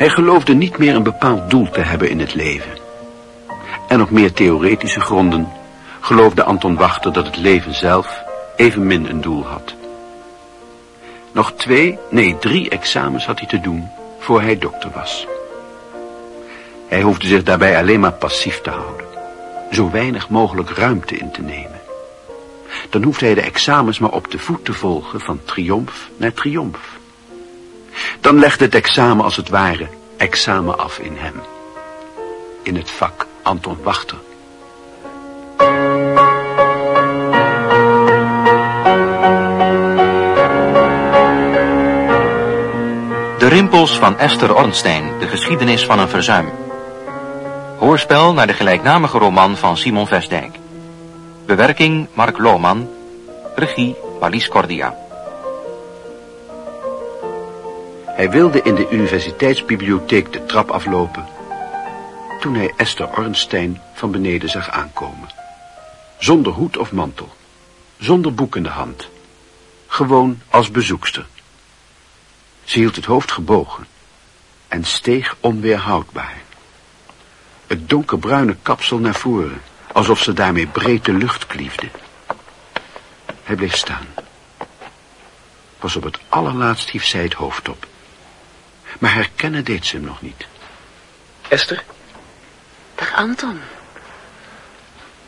Hij geloofde niet meer een bepaald doel te hebben in het leven. En op meer theoretische gronden geloofde Anton Wachter dat het leven zelf evenmin een doel had. Nog twee, nee drie examens had hij te doen voor hij dokter was. Hij hoefde zich daarbij alleen maar passief te houden. Zo weinig mogelijk ruimte in te nemen. Dan hoefde hij de examens maar op de voet te volgen van triomf naar triomf. Dan legde het examen als het ware examen af in hem. In het vak Anton Wachter. De rimpels van Esther Ornstein, de geschiedenis van een verzuim. Hoorspel naar de gelijknamige roman van Simon Vestdijk. Bewerking Mark Lohman. Regie Marlies Cordia. Hij wilde in de universiteitsbibliotheek de trap aflopen... toen hij Esther Ornstein van beneden zag aankomen. Zonder hoed of mantel. Zonder boek in de hand. Gewoon als bezoekster. Ze hield het hoofd gebogen en steeg onweerhoudbaar. Het donkerbruine kapsel naar voren, alsof ze daarmee breed de lucht kliefde. Hij bleef staan. Pas op het allerlaatst hief zij het hoofd op. Maar herkennen deed ze hem nog niet. Esther? Dag Anton.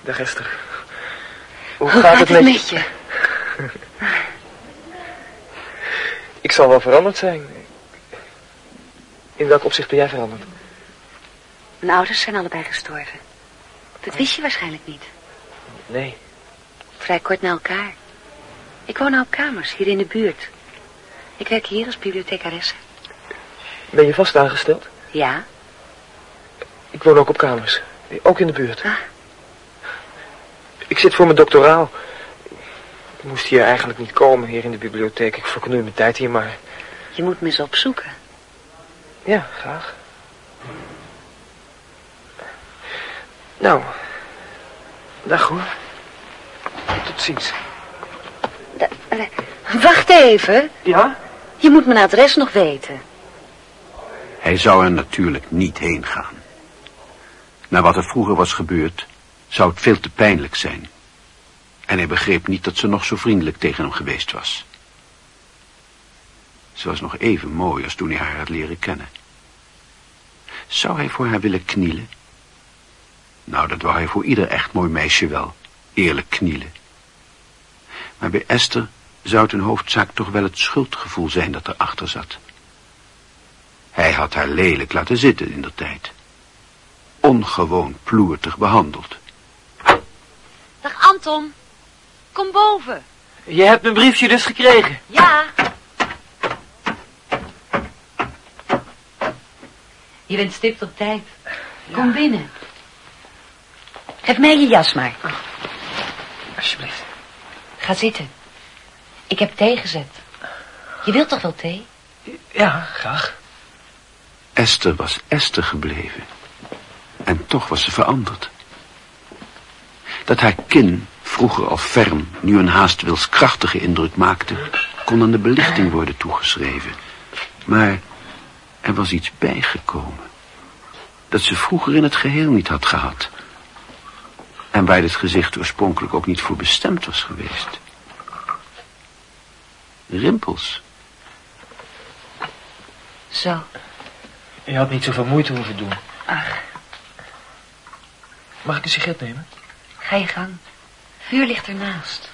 Dag Esther. Hoe, gaat, het, met, je? Ik zal wel veranderd zijn. In welk opzicht ben jij veranderd? Mijn ouders zijn allebei gestorven. Dat wist je waarschijnlijk niet. Nee. Vrij kort na elkaar. Ik woon nou op kamers, hier in de buurt. Ik werk hier als bibliothecaresse. Ben je vast aangesteld? Ja. Ik woon ook op kamers. Ook in de buurt. Ah. Ik zit voor mijn doctoraal. Ik moest hier eigenlijk niet komen, hier in de bibliotheek. Ik verknoei mijn tijd hier maar. Je moet me eens opzoeken. Ja, graag. Nou, dag hoor. Tot ziens. Da uh, wacht even. Ja? Je moet mijn adres nog weten. Hij zou er natuurlijk niet heen gaan. Na wat er vroeger was gebeurd, zou het veel te pijnlijk zijn. En hij begreep niet dat ze nog zo vriendelijk tegen hem geweest was. Ze was nog even mooi als toen hij haar had leren kennen. Zou hij voor haar willen knielen? Nou, dat wou hij voor ieder echt mooi meisje wel, eerlijk knielen. Maar bij Esther zou het een hoofdzaak toch wel het schuldgevoel zijn dat erachter zat. Hij had haar lelijk laten zitten in de tijd. Ongewoon ploertig behandeld. Dag Anton, kom boven. Je hebt mijn briefje dus gekregen? Ja. Je bent stipt op tijd. Kom binnen. Geef mij je jas maar. Alsjeblieft. Ga zitten. Ik heb thee gezet. Je wilt toch wel thee? Ja, graag. Esther was Esther gebleven. En toch was ze veranderd. Dat haar kin, vroeger al ferm, nu een haast wilskrachtige indruk maakte, kon aan de belichting worden toegeschreven. Maar er was iets bijgekomen. Dat ze vroeger in het geheel niet had gehad. En waar dit gezicht oorspronkelijk ook niet voor bestemd was geweest. Rimpels. Zo. Je had niet zoveel moeite hoeven doen. Ach, Mag ik een sigaret nemen? ga je gang. Vuur ligt ernaast.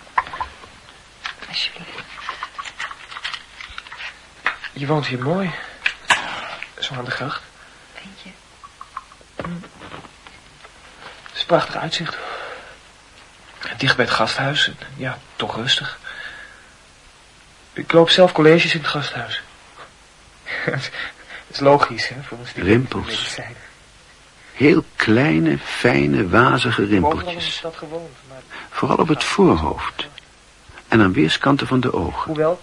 Alsjeblieft. Je woont hier mooi. Zo aan de gracht. Vind je? Het is een prachtig uitzicht. Dicht bij het gasthuis. Ja, toch rustig. Ik loop zelf colleges in het gasthuis. Het is logisch, hè, voor een student Rimpels. Heel kleine, fijne, wazige rimpeltjes. gewoond, maar Vooral op het voorhoofd. En aan weerskanten van de ogen. hoewel,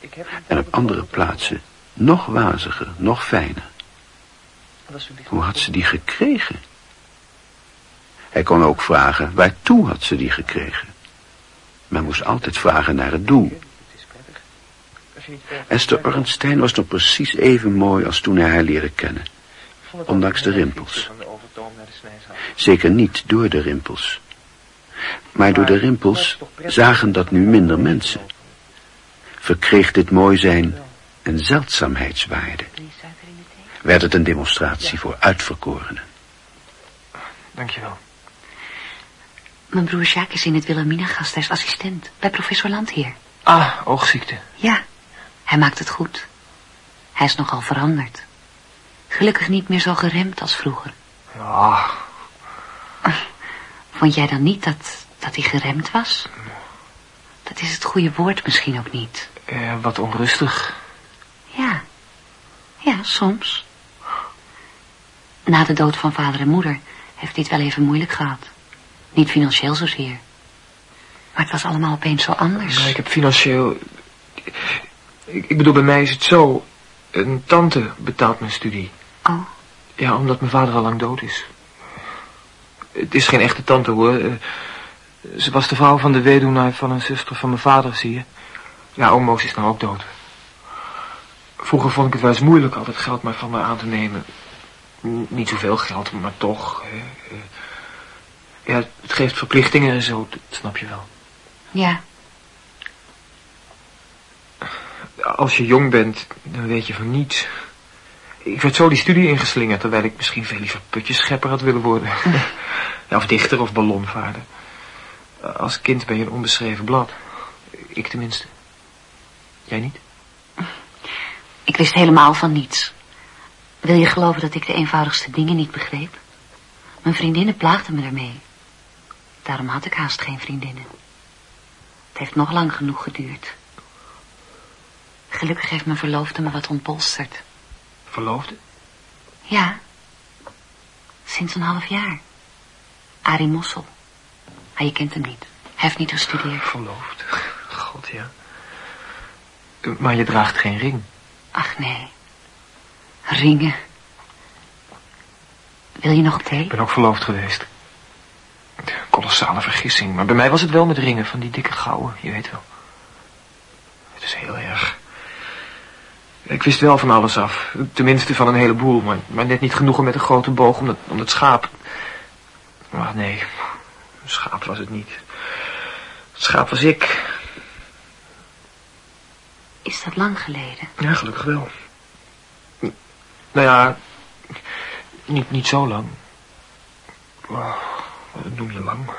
ik heb... En op andere plaatsen nog waziger, nog fijner. Dat Hoe had ze die gekregen? Hij kon ook vragen, waartoe had ze die gekregen? Men moest altijd vragen naar het doel. Het is prettig. Als Esther Ornstein was nog precies even mooi als toen hij haar leerde kennen. Ondanks de rimpels. Zeker niet door de rimpels. Maar door de rimpels zagen dat nu minder mensen. Verkreeg dit mooi zijn een zeldzaamheidswaarde. Werd het een demonstratie voor uitverkorenen. Dankjewel. Mijn broer Jacques is in het Wilhelmina-gast als assistent bij professor Landheer. Ah, oogziekte. Ja, hij maakt het goed. Hij is nogal veranderd. Gelukkig niet meer zo geremd als vroeger. Ja, Vond jij dan niet dat, dat hij geremd was? Dat is het goede woord misschien ook niet. eh, wat onrustig. Ja, ja, soms. Na de dood van vader en moeder heeft hij het wel even moeilijk gehad. Niet financieel zozeer. Maar het was allemaal opeens zo anders. Ik heb financieel... Ik, ik bedoel, bij mij is het zo. Een tante betaalt mijn studie. Oh, Ja, omdat mijn vader al lang dood is. Het is geen echte tante, hoor. Eh, Ze was de vrouw van de weduwnaar van een zuster van mijn vader, zie je. Ja, oom is nou ook dood. Vroeger vond ik het wel eens moeilijk altijd geld maar van me aan te nemen. N- niet zoveel geld, maar toch. Hè. Eh, Ja, het geeft verplichtingen en zo, dat snap je wel. ja. Als je jong bent, dan weet je van niets. Ik werd zo die studie ingeslingerd, terwijl ik misschien veel liever putjeschepper had willen worden. ja, of dichter of ballonvaarder. Als kind ben je een onbeschreven blad. Ik tenminste. Jij niet? Ik wist helemaal van niets. Wil je geloven dat ik de eenvoudigste dingen niet begreep? Mijn vriendinnen plaagden me ermee. Daarom had ik haast geen vriendinnen. Het heeft nog lang genoeg geduurd. Gelukkig heeft mijn verloofde me wat ontbolsterd. Verloofde? Ja. Sinds een half jaar. Arie Mossel. Ah, je kent hem niet. Hij heeft niet gestudeerd. Verloofd. God, ja. Maar je draagt geen ring. Ach nee. Ringen. Wil je nog Ik thee? ben ook verloofd geweest. Kolossale vergissing. Maar bij mij was het wel met ringen van die dikke gouden, je weet wel. Het is heel erg. Ik wist wel van alles af. Tenminste van een heleboel. Maar, maar net niet genoeg om met een grote boog om dat, om dat schaap. Maar nee, een schaap was het niet. Het schaap was ik. Is dat lang geleden? Ja, gelukkig wel. Nou ja, niet, niet zo lang. Oh, wat noem je lang?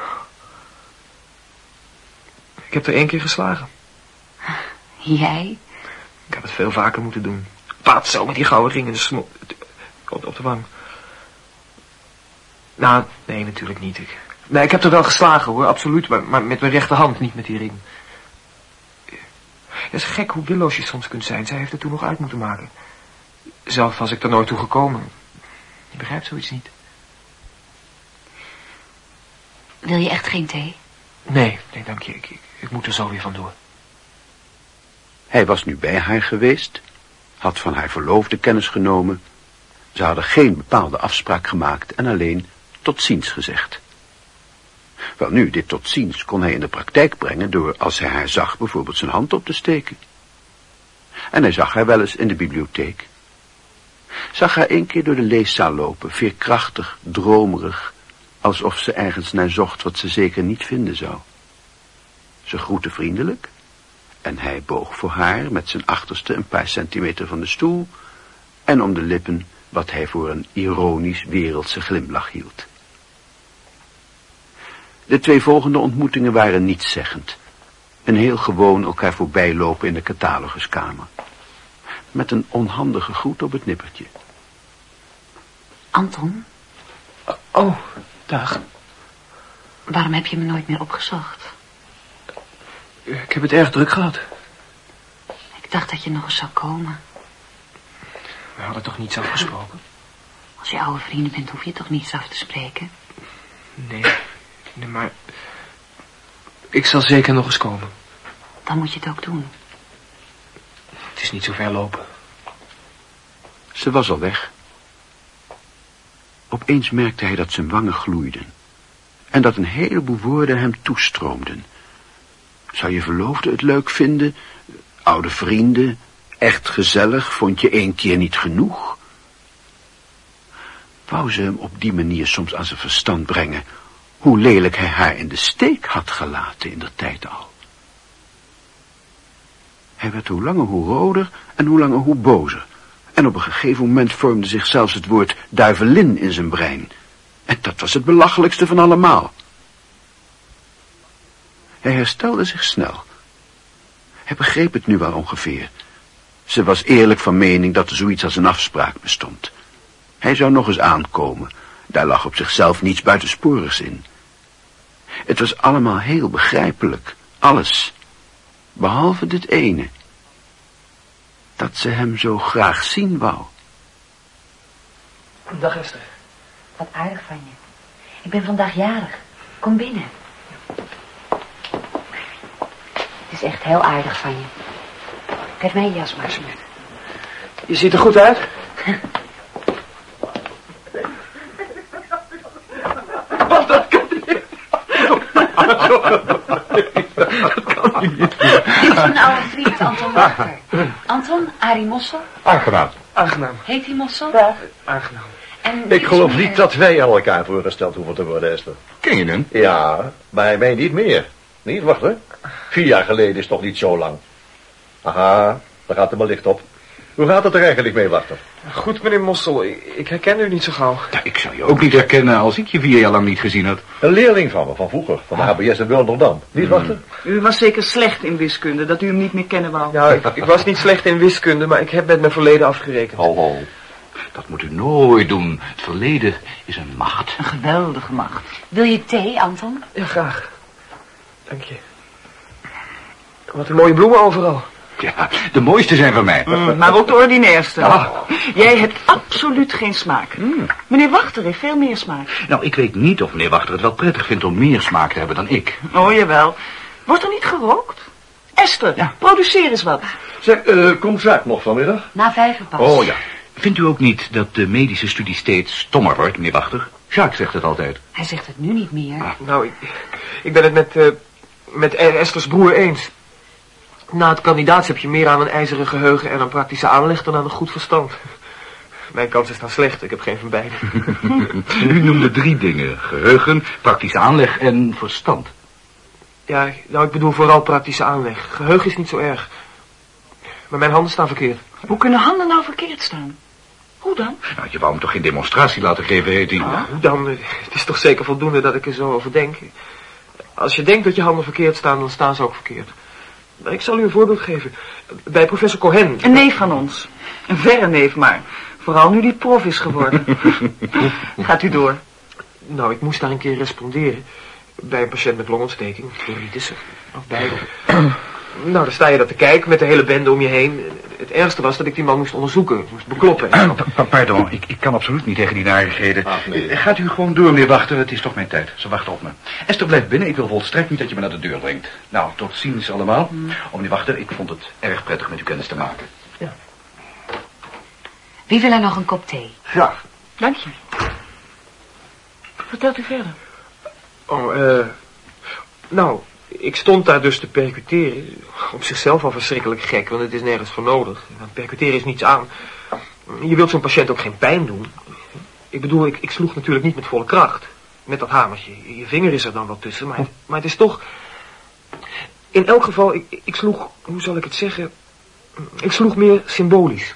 Ik heb er één keer geslagen. Jij? Ik heb het veel vaker moeten doen. Paat zo met die gouden ring in de op, op de wang. Nou, nee, natuurlijk niet. Ik, nee, ik heb er wel geslagen hoor, absoluut. Maar, maar met mijn rechterhand, niet met die ring. Het is gek hoe willoos je soms kunt zijn. Zij heeft het toen nog uit moeten maken. Zelf was ik er nooit toe gekomen. Je begrijpt zoiets niet. Wil je echt geen thee? Nee, nee, dank je. Ik, ik, ik moet er zo weer vandoor. Hij was nu bij haar geweest, had van haar verloofde kennis genomen. Ze hadden geen bepaalde afspraak gemaakt en alleen tot ziens gezegd. Wel nu, dit tot ziens kon hij in de praktijk brengen door, als hij haar zag, bijvoorbeeld zijn hand op te steken. En hij zag haar wel eens in de bibliotheek. Zag haar één keer door de leeszaal lopen, veerkrachtig, dromerig, alsof ze ergens naar zocht wat ze zeker niet vinden zou. Ze groette vriendelijk, en hij boog voor haar met zijn achterste een paar centimeter van de stoel en om de lippen wat hij voor een ironisch wereldse glimlach hield. De twee volgende ontmoetingen waren nietszeggend. Een heel gewoon elkaar voorbijlopen in de cataloguskamer. Met een onhandige groet op het nippertje. Anton, Oh, dag. waarom heb je me nooit meer opgezocht? Ik heb het erg druk gehad. Ik dacht dat je nog eens zou komen. We hadden toch niets afgesproken? Als je oude vrienden bent, hoef je toch niets af te spreken? Nee, nee, maar... Ik zal zeker nog eens komen. Dan moet je het ook doen. Het is niet zo ver lopen. Ze was al weg. Opeens merkte hij dat zijn wangen gloeiden. En dat een heleboel woorden hem toestroomden. Zou je verloofde het leuk vinden Oude vrienden, echt gezellig, vond je één keer niet genoeg? Wou ze hem op die manier soms aan zijn verstand brengen, hoe lelijk hij haar in de steek had gelaten in der tijd al. Hij werd hoe langer hoe roder en hoe langer hoe bozer. En op een gegeven moment vormde zich zelfs het woord duivelin in zijn brein. En dat was het belachelijkste van allemaal. Hij herstelde zich snel. Hij begreep het nu wel ongeveer. Ze was eerlijk van mening dat er zoiets als een afspraak bestond. Hij zou nog eens aankomen. Daar lag op zichzelf niets buitensporigs in. Het was allemaal heel begrijpelijk. Alles. Behalve dit ene. Dat ze hem zo graag zien wou. Dag Esther. Wat aardig van je. Ik ben vandaag jarig. Kom binnen. Het is echt heel aardig van je. Geef mij je jas maar. Je ziet er goed uit. Wat, dat kan niet. Dit is mijn oude vriend Anton Wachter. Anton, Arie Mossel. Aangenaam. Aangenaam. Heet hij Mossel? Aangenaam. En dit Ik geloof niet dat wij aan elkaar voorgesteld hoeven te worden, Esther. Ken je hem? Ja, maar mij niet meer. Niet, wacht hè. Vier jaar geleden is toch niet zo lang. Aha, daar gaat er maar licht op. Hoe gaat het er eigenlijk mee, Wachter? Goed, meneer Mossel. Ik, ik herken u niet zo gauw. Ja, ik zou je ook niet herkennen als ik je vier jaar lang niet gezien had. Een leerling van me, van vroeger, van de HBS in Wilnderdam. Niet, Wachter? U was zeker slecht in wiskunde, dat u hem niet meer kennen wou. Ja, ik, ik was niet slecht in wiskunde, maar ik heb met mijn verleden afgerekend. Ho, ho. Dat moet u nooit doen. Het verleden is een macht. Een geweldige macht. Wil je thee, Anton? Ja, graag. Dank je. Wat een mooie bloemen overal. Ja, de mooiste zijn van mij. Mm, maar ook de ordinairste. Jij hebt absoluut geen smaak. Meneer Wachter heeft veel meer smaak. Nou, ik weet niet of meneer Wachter het wel prettig vindt om meer smaak te hebben dan ik. Oh, jawel. Wordt er niet gerookt? Esther, Ja. produceer eens wat. Zeg, eh, komt Zaak nog vanmiddag? Na vijf uur pas. Oh ja. Vindt u ook niet dat de medische studie steeds stommer wordt, meneer Wachter? Jacques zegt het altijd. Hij zegt het nu niet meer. Nou, ik, ik ben het met, eh, met Esther's broer eens. Na het kandidaats heb je meer aan een ijzeren geheugen en een praktische aanleg dan aan een goed verstand. Mijn kans is dan slecht, ik heb geen van beide. U noemde drie dingen. Geheugen, praktische aanleg en verstand. Ja, nou, ik bedoel vooral praktische aanleg. Geheugen is niet zo erg. Maar mijn handen staan verkeerd. Hoe kunnen handen nou verkeerd staan? Hoe dan? Nou, je wou hem toch geen demonstratie laten geven, heet hij? Hoe dan? Het is toch zeker voldoende dat ik er zo over denk. Als je denkt dat je handen verkeerd staan, dan staan ze ook verkeerd. Ik zal u een voorbeeld geven. Bij professor Cohen. Een neef van ons. Een verre neef maar. Vooral nu die prof is geworden. Gaat u door. Nou, ik moest daar een keer responderen. Bij een patiënt met longontsteking, pleuritis of beide. Nou, dan sta je dat te kijken met de hele bende om je heen. Het ergste was dat ik die man moest onderzoeken, moest bekloppen. Pa- Pardon, ik, ik kan absoluut niet tegen die narigheden. Ach, nee. Eh, Gaat u gewoon door, meneer Wachter. Het is toch mijn tijd. Ze wachten op me. Esther, blijf binnen. Ik wil volstrekt niet dat je me naar de deur brengt. Nou, tot ziens allemaal. Oh, meneer Wachter, ik vond het erg prettig met u kennis te maken. Wie wil er nog een kop thee? Graag. Dank je. Vertelt u verder. Oh, eh... nou, ik stond daar dus te percuteren. Op zichzelf al verschrikkelijk gek, want het is nergens voor nodig. Percuteren is niets aan. Je wilt zo'n patiënt ook geen pijn doen. Ik bedoel, ik, ik sloeg natuurlijk niet met volle kracht. Met dat hamertje. Je vinger is er dan wat tussen, maar, maar het is toch... In elk geval, ik, ik sloeg, hoe zal ik het zeggen... Ik sloeg meer symbolisch.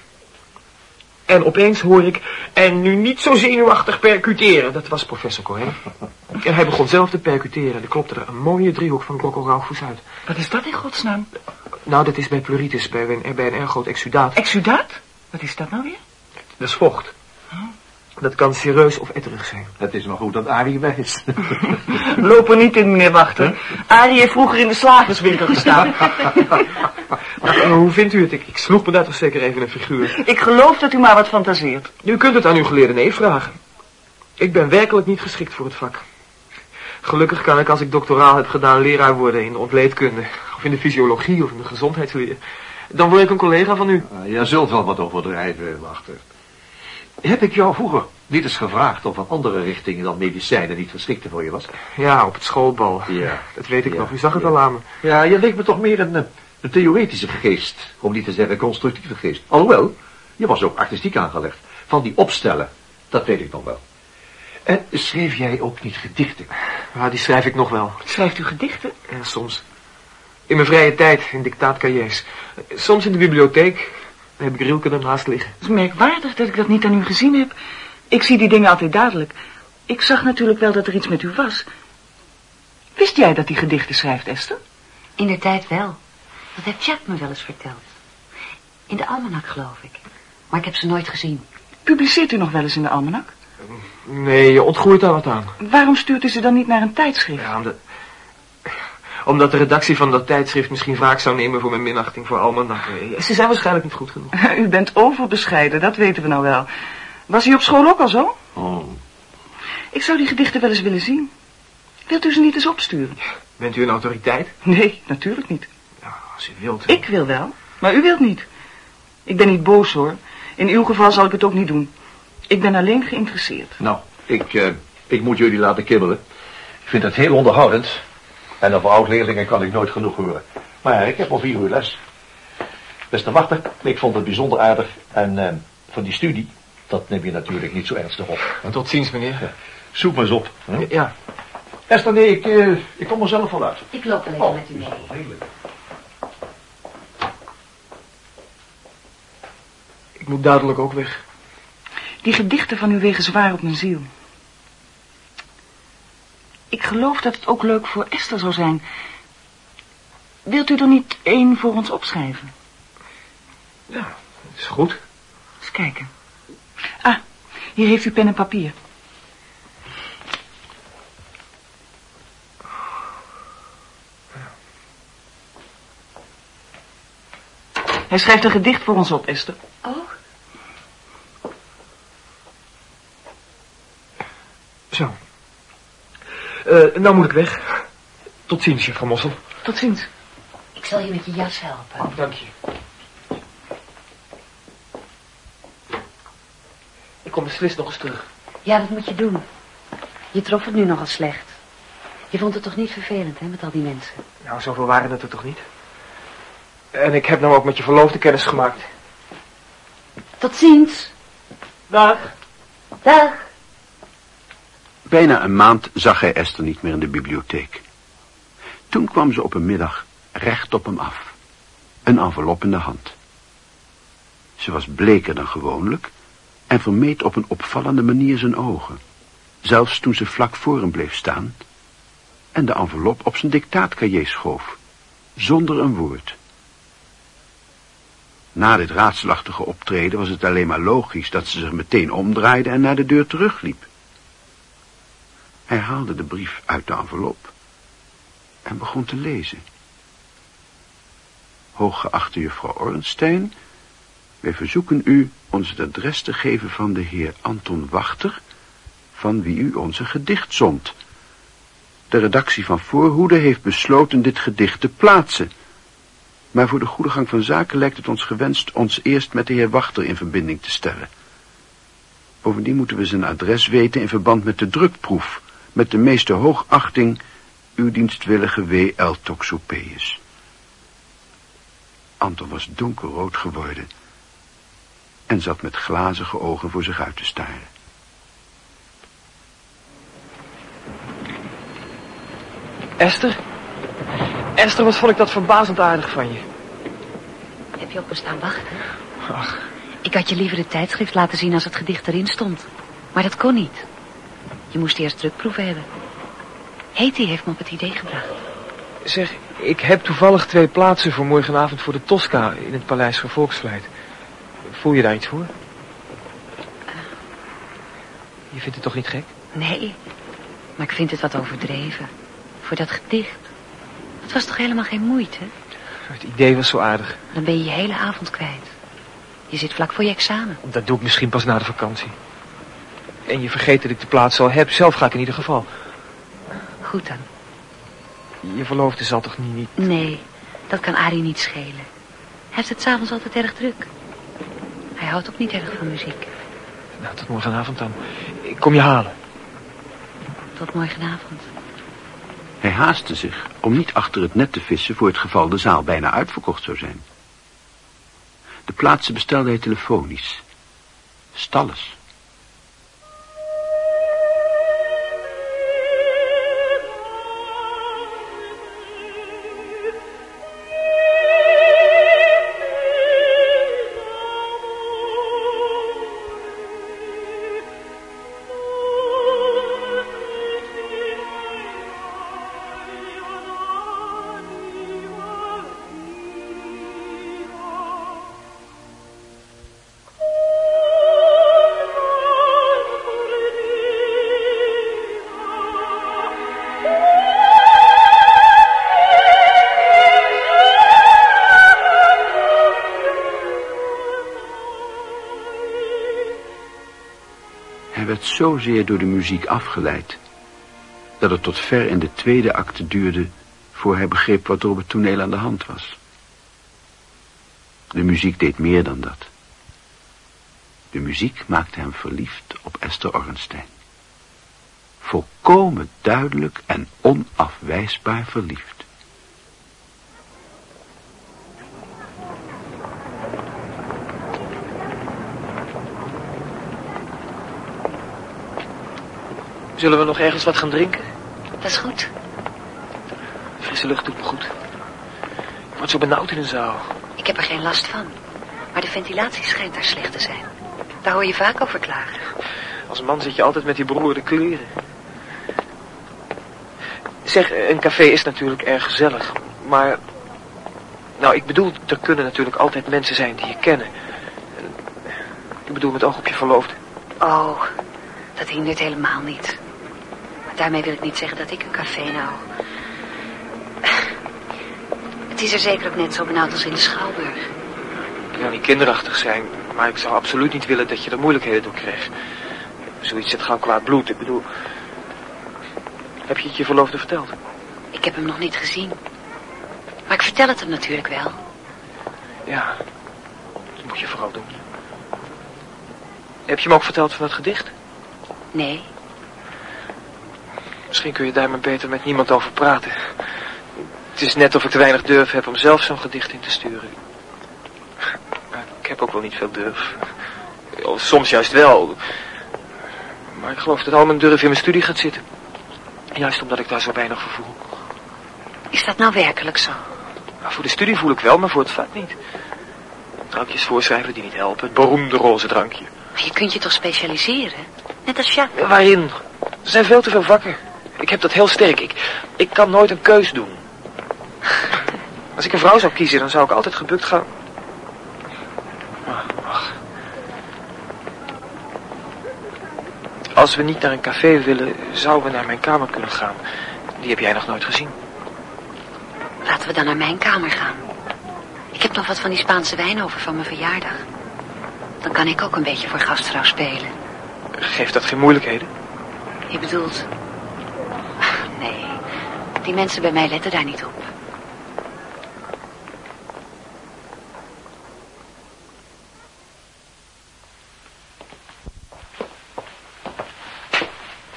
En opeens hoor ik, en nu niet zo zenuwachtig percuteren. Dat was professor Cohen. En hij begon zelf te percuteren. Er klopte er een mooie driehoek van Glockenrauchfuss uit. Wat is dat in godsnaam? Nou, dat is bij pleuritis, bij een, bij een erg groot exudaat. Exudaat? Wat is dat nou weer? Dat is vocht. Dat kan serieus of etterig zijn. Het is maar goed dat Arie weg is. Loop er niet in, meneer Wachter. Arie heeft vroeger in de slagerswinkel gestaan. Eh, hoe vindt u het? Ik, ik sloeg me daar toch zeker even een figuur. Ik geloof dat u maar wat fantaseert. U kunt het aan uw geleerde neef vragen. Ik ben werkelijk niet geschikt voor het vak. Gelukkig kan ik als ik doctoraal heb gedaan leraar worden in de ontleedkunde. Of in de fysiologie of in de gezondheidsleer. Dan word ik een collega van u. Uh, je zult wel wat overdrijven, Wachter. Heb ik jou vroeger niet eens gevraagd of een andere richting dan medicijnen niet geschikte voor je was? Ja, op het schoolbal. Ja. Dat weet ik Ja, nog. U zag het ja. al aan me. Ja, je leek me toch meer een, eh, Een theoretische geest, om niet te zeggen constructieve geest. Alhoewel, je was ook artistiek aangelegd. Van die opstellen, dat weet ik nog wel. En schreef jij ook niet gedichten? Ja, die schrijf ik nog wel. Schrijft u gedichten? Ja, soms. In mijn vrije tijd, in dictaatcahiers. Soms in de bibliotheek. Daar heb ik Rielke ernaast liggen. Het is merkwaardig dat ik dat niet aan u gezien heb. Ik zie die dingen altijd dadelijk. Ik zag natuurlijk wel dat er iets met u was. Wist jij dat hij gedichten schrijft, Esther? In de tijd wel. Dat heeft Jack me wel eens verteld. In de almanak, geloof ik. Maar ik heb ze nooit gezien. Publiceert u nog wel eens in de almanak? Nee, je ontgroeit daar wat aan. Waarom stuurt u ze dan niet naar een tijdschrift? Ja, omdat... Omdat de redactie van dat tijdschrift misschien vaak zou nemen voor mijn minachting voor almanakken. Ze zijn waarschijnlijk niet goed genoeg. U bent overbescheiden, dat weten we nou wel. Was hij op school ook al zo? Oh. Ik zou die gedichten wel eens willen zien. Wilt u ze niet eens opsturen? Bent u een autoriteit? Nee, natuurlijk niet. Ja, als u wilt. Ik wil wel, maar u wilt niet. Ik ben niet boos hoor. In uw geval zal ik het ook niet doen. Ik ben alleen geïnteresseerd. Nou, ik, eh, ik moet jullie laten kibbelen. Ik vind het heel onderhoudend. En over oud-leerlingen kan ik nooit genoeg horen. Maar ja, ik heb al vier uur les. Beste wachter, ik vond het bijzonder aardig. En eh, van die studie, dat neem je natuurlijk niet zo ernstig op. Tot ziens, meneer. Zoek maar eens op. Hè? Ja. Esther, nee, ik, eh, ik kom er zelf wel uit. Ik loop wel even Oh, met u mee. Ik moet dadelijk ook weg. Die gedichten van u wegen zwaar op mijn ziel. Ik geloof dat het ook leuk voor Esther zou zijn. Wilt u er niet één voor ons opschrijven? Ja, dat is goed. Eens kijken. Hier heeft u pen en papier. Hij schrijft een gedicht voor ons op, Esther. Oh, Zo. Eh, nou moet ik weg. Tot ziens, juffrouw Mossel. Tot ziens. ik zal je met je jas helpen. Dank je. Kom beslist nog eens terug. Ja, dat moet je doen. Je trof het nu nogal slecht. Je vond het toch niet vervelend, hè, met al die mensen? Nou, zoveel waren het er toch niet? En ik heb nou ook met je verloofde kennis gemaakt. Tot ziens. Dag. Dag. Bijna een maand zag hij Esther niet meer in de bibliotheek. Toen kwam ze op een middag recht op hem af. Een envelop in de hand. Ze was bleker dan gewoonlijk en vermeed op een opvallende manier zijn ogen. Zelfs toen ze vlak voor hem bleef staan en de envelop op zijn dictaatcahier schoof, zonder een woord. Na dit raadselachtige optreden was het alleen maar logisch dat ze zich meteen omdraaide en naar de deur terugliep. Hij haalde de brief uit de envelop en begon te lezen. Hooggeachte juffrouw Ornstein, wij verzoeken u ons het adres te geven van de heer Anton Wachter, van wie u onze gedicht zond. De redactie van Voorhoede heeft besloten dit gedicht te plaatsen. Maar voor de goede gang van zaken lijkt het ons gewenst ons eerst met de heer Wachter in verbinding te stellen. Bovendien moeten we zijn adres weten in verband met de drukproef, met de meeste hoogachting, uw dienstwillige W.L. Toxopeus. Anton was donkerrood geworden en zat met glazige ogen voor zich uit te staren. Esther? Esther, wat vond ik dat verbazend aardig van je. Heb je op me staan wachten? Ach, Ik had je liever het tijdschrift laten zien als het gedicht erin stond. Maar dat kon niet. Je moest eerst drukproeven hebben. Heti heeft me op het idee gebracht. zeg, ik heb toevallig twee plaatsen voor morgenavond voor de Tosca in het Paleis voor Volksvlijt. Voel je daar iets voor? Je vindt het toch niet gek? Nee, maar ik vind het wat overdreven. Voor dat gedicht. Het was toch helemaal geen moeite? Het idee was zo aardig. Dan ben je je hele avond kwijt. Je zit vlak voor je examen. Dat doe ik misschien pas na de vakantie. En je vergeet dat ik de plaats al heb. Zelf ga ik in ieder geval. Goed dan. Je verloofde zal toch niet... Nee, dat kan Arie niet schelen. Hij heeft het s'avonds altijd erg druk. Hij houdt ook niet erg van muziek. Nou, tot morgenavond dan. Ik kom je halen. Tot morgenavond. Hij haastte zich om niet achter het net te vissen voor het geval de zaal bijna uitverkocht zou zijn. De plaatsen bestelde hij telefonisch. Stalles. Zozeer door de muziek afgeleid, dat het tot ver in de tweede acte duurde voor hij begreep wat er op het toneel aan de hand was. De muziek deed meer dan dat. De muziek maakte hem verliefd op Esther Ornstein. Volkomen duidelijk en onafwijsbaar verliefd. Zullen we nog ergens wat gaan drinken? Dat is goed. Frisse lucht doet me goed. Ik word zo benauwd in een zaal. Ik heb er geen last van. Maar de ventilatie schijnt daar slecht te zijn. Daar hoor je vaak over klagen. Als man zit je altijd met die beroerde kleren. Zeg, een café is natuurlijk erg gezellig. Maar... Nou, ik bedoel, er kunnen natuurlijk altijd mensen zijn die je kennen. Ik bedoel met oog op je verloofde. Oh, dat hindert helemaal niet. Daarmee wil ik niet zeggen dat ik een café nou... Het is er zeker ook net zo benauwd als in de Schouwburg. Ik wil niet kinderachtig zijn, maar ik zou absoluut niet willen dat je er moeilijkheden door kreeg. Zoiets zit gauw kwaad bloed. Ik bedoel... Heb je het je verloofde verteld? Ik heb hem nog niet gezien. Maar ik vertel het hem natuurlijk wel. Ja, dat moet je vooral doen. Heb je hem ook verteld van het gedicht? Nee, Misschien kun je daar maar beter met niemand over praten. Het is net of ik te weinig durf heb om zelf zo'n gedicht in te sturen. Maar ik heb ook wel niet veel durf. Of Soms juist wel. Maar ik geloof dat al mijn durf in mijn studie gaat zitten. Juist omdat ik daar zo weinig voor voel. is dat nou werkelijk zo? Nou, voor de studie voel ik wel, maar voor het vak niet. Drankjes voorschrijven die niet helpen. Het beroemde roze drankje. Maar je kunt je toch specialiseren? Net als Jacques. Waarin? Er zijn veel te veel vakken. Ik heb dat heel sterk. Ik, ik kan nooit een keus doen. Als ik een vrouw zou kiezen, dan zou ik altijd gebukt gaan. Als we niet naar een café willen, zouden we naar mijn kamer kunnen gaan. Die heb jij nog nooit gezien. Laten we dan naar mijn kamer gaan. Ik heb nog wat van die Spaanse wijn over van mijn verjaardag. Dan kan ik ook een beetje voor gastvrouw spelen. Geeft dat geen moeilijkheden? Je bedoelt... Nee, die mensen bij mij letten daar niet op.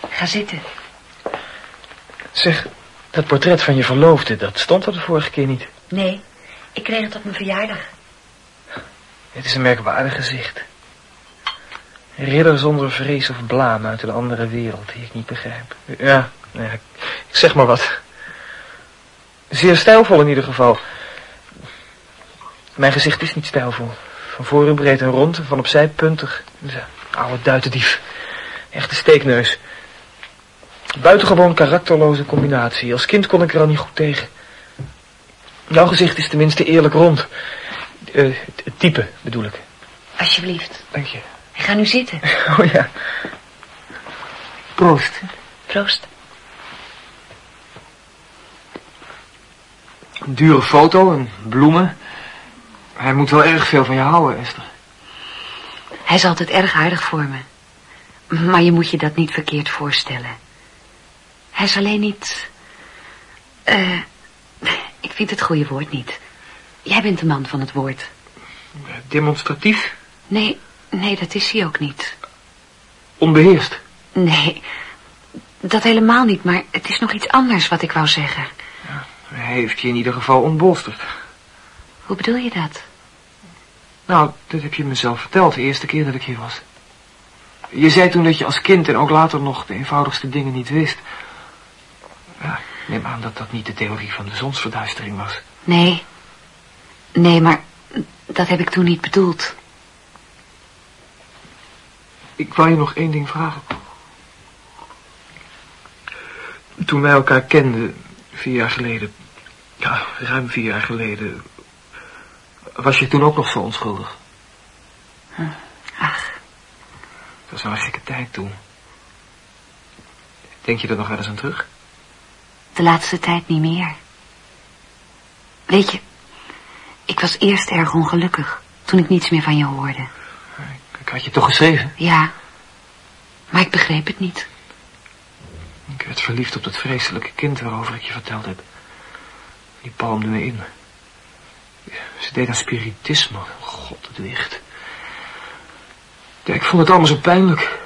Ga zitten. Zeg, dat portret van je verloofde, dat stond er de vorige keer niet. Nee, ik kreeg het op mijn verjaardag. Het is een merkwaardig gezicht. Een ridder zonder vrees of blaam uit een andere wereld die ik niet begrijp. Ja, nou ja, ik ik zeg maar wat. Zeer stijlvol in ieder geval. Mijn gezicht is niet stijlvol. Van voren breed en rond en van opzij puntig. Oude duitendief. Echte steekneus. Buitengewoon karakterloze combinatie. Als kind kon ik er al niet goed tegen. Jouw gezicht is tenminste eerlijk rond. Eh, het, het type bedoel ik. Alsjeblieft. Dank je. Ga nu zitten. Oh ja. Proost. Proost. Een dure foto en bloemen. Hij moet wel erg veel van je houden, Esther. Hij is altijd erg aardig voor me. Maar je moet je dat niet verkeerd voorstellen. Hij is alleen niet... eh, ik vind het goede woord niet. Jij bent de man van het woord. Demonstratief, Nee, nee, dat is hij ook niet. onbeheerst. Nee, Dat helemaal niet, maar het is nog iets anders wat ik wou zeggen. Hij heeft je in ieder geval ontbolsterd. Hoe bedoel je dat? Nou, dat heb je mezelf verteld de eerste keer dat ik hier was. Je zei toen dat je als kind en ook later nog de eenvoudigste dingen niet wist. Ja, ik neem aan dat dat niet de theorie van de zonsverduistering was. Nee. Nee, maar dat heb ik toen niet bedoeld. Ik wou je nog één ding vragen. Toen wij elkaar kenden, vier jaar geleden, ja, ruim vier jaar geleden, was je toen ook nog zo onschuldig. Ach, Dat was wel een gekke tijd toen. Denk je er nog wel eens aan terug? de laatste tijd niet meer. Weet je, ik was eerst erg ongelukkig toen ik niets meer van je hoorde. Ik had je toch geschreven? Ja, maar ik begreep het niet. Ik werd verliefd op dat vreselijke kind waarover ik je verteld heb. Die palmde me in. Ze deed aan spiritisme. God, het licht. Ja, ik vond het allemaal zo pijnlijk.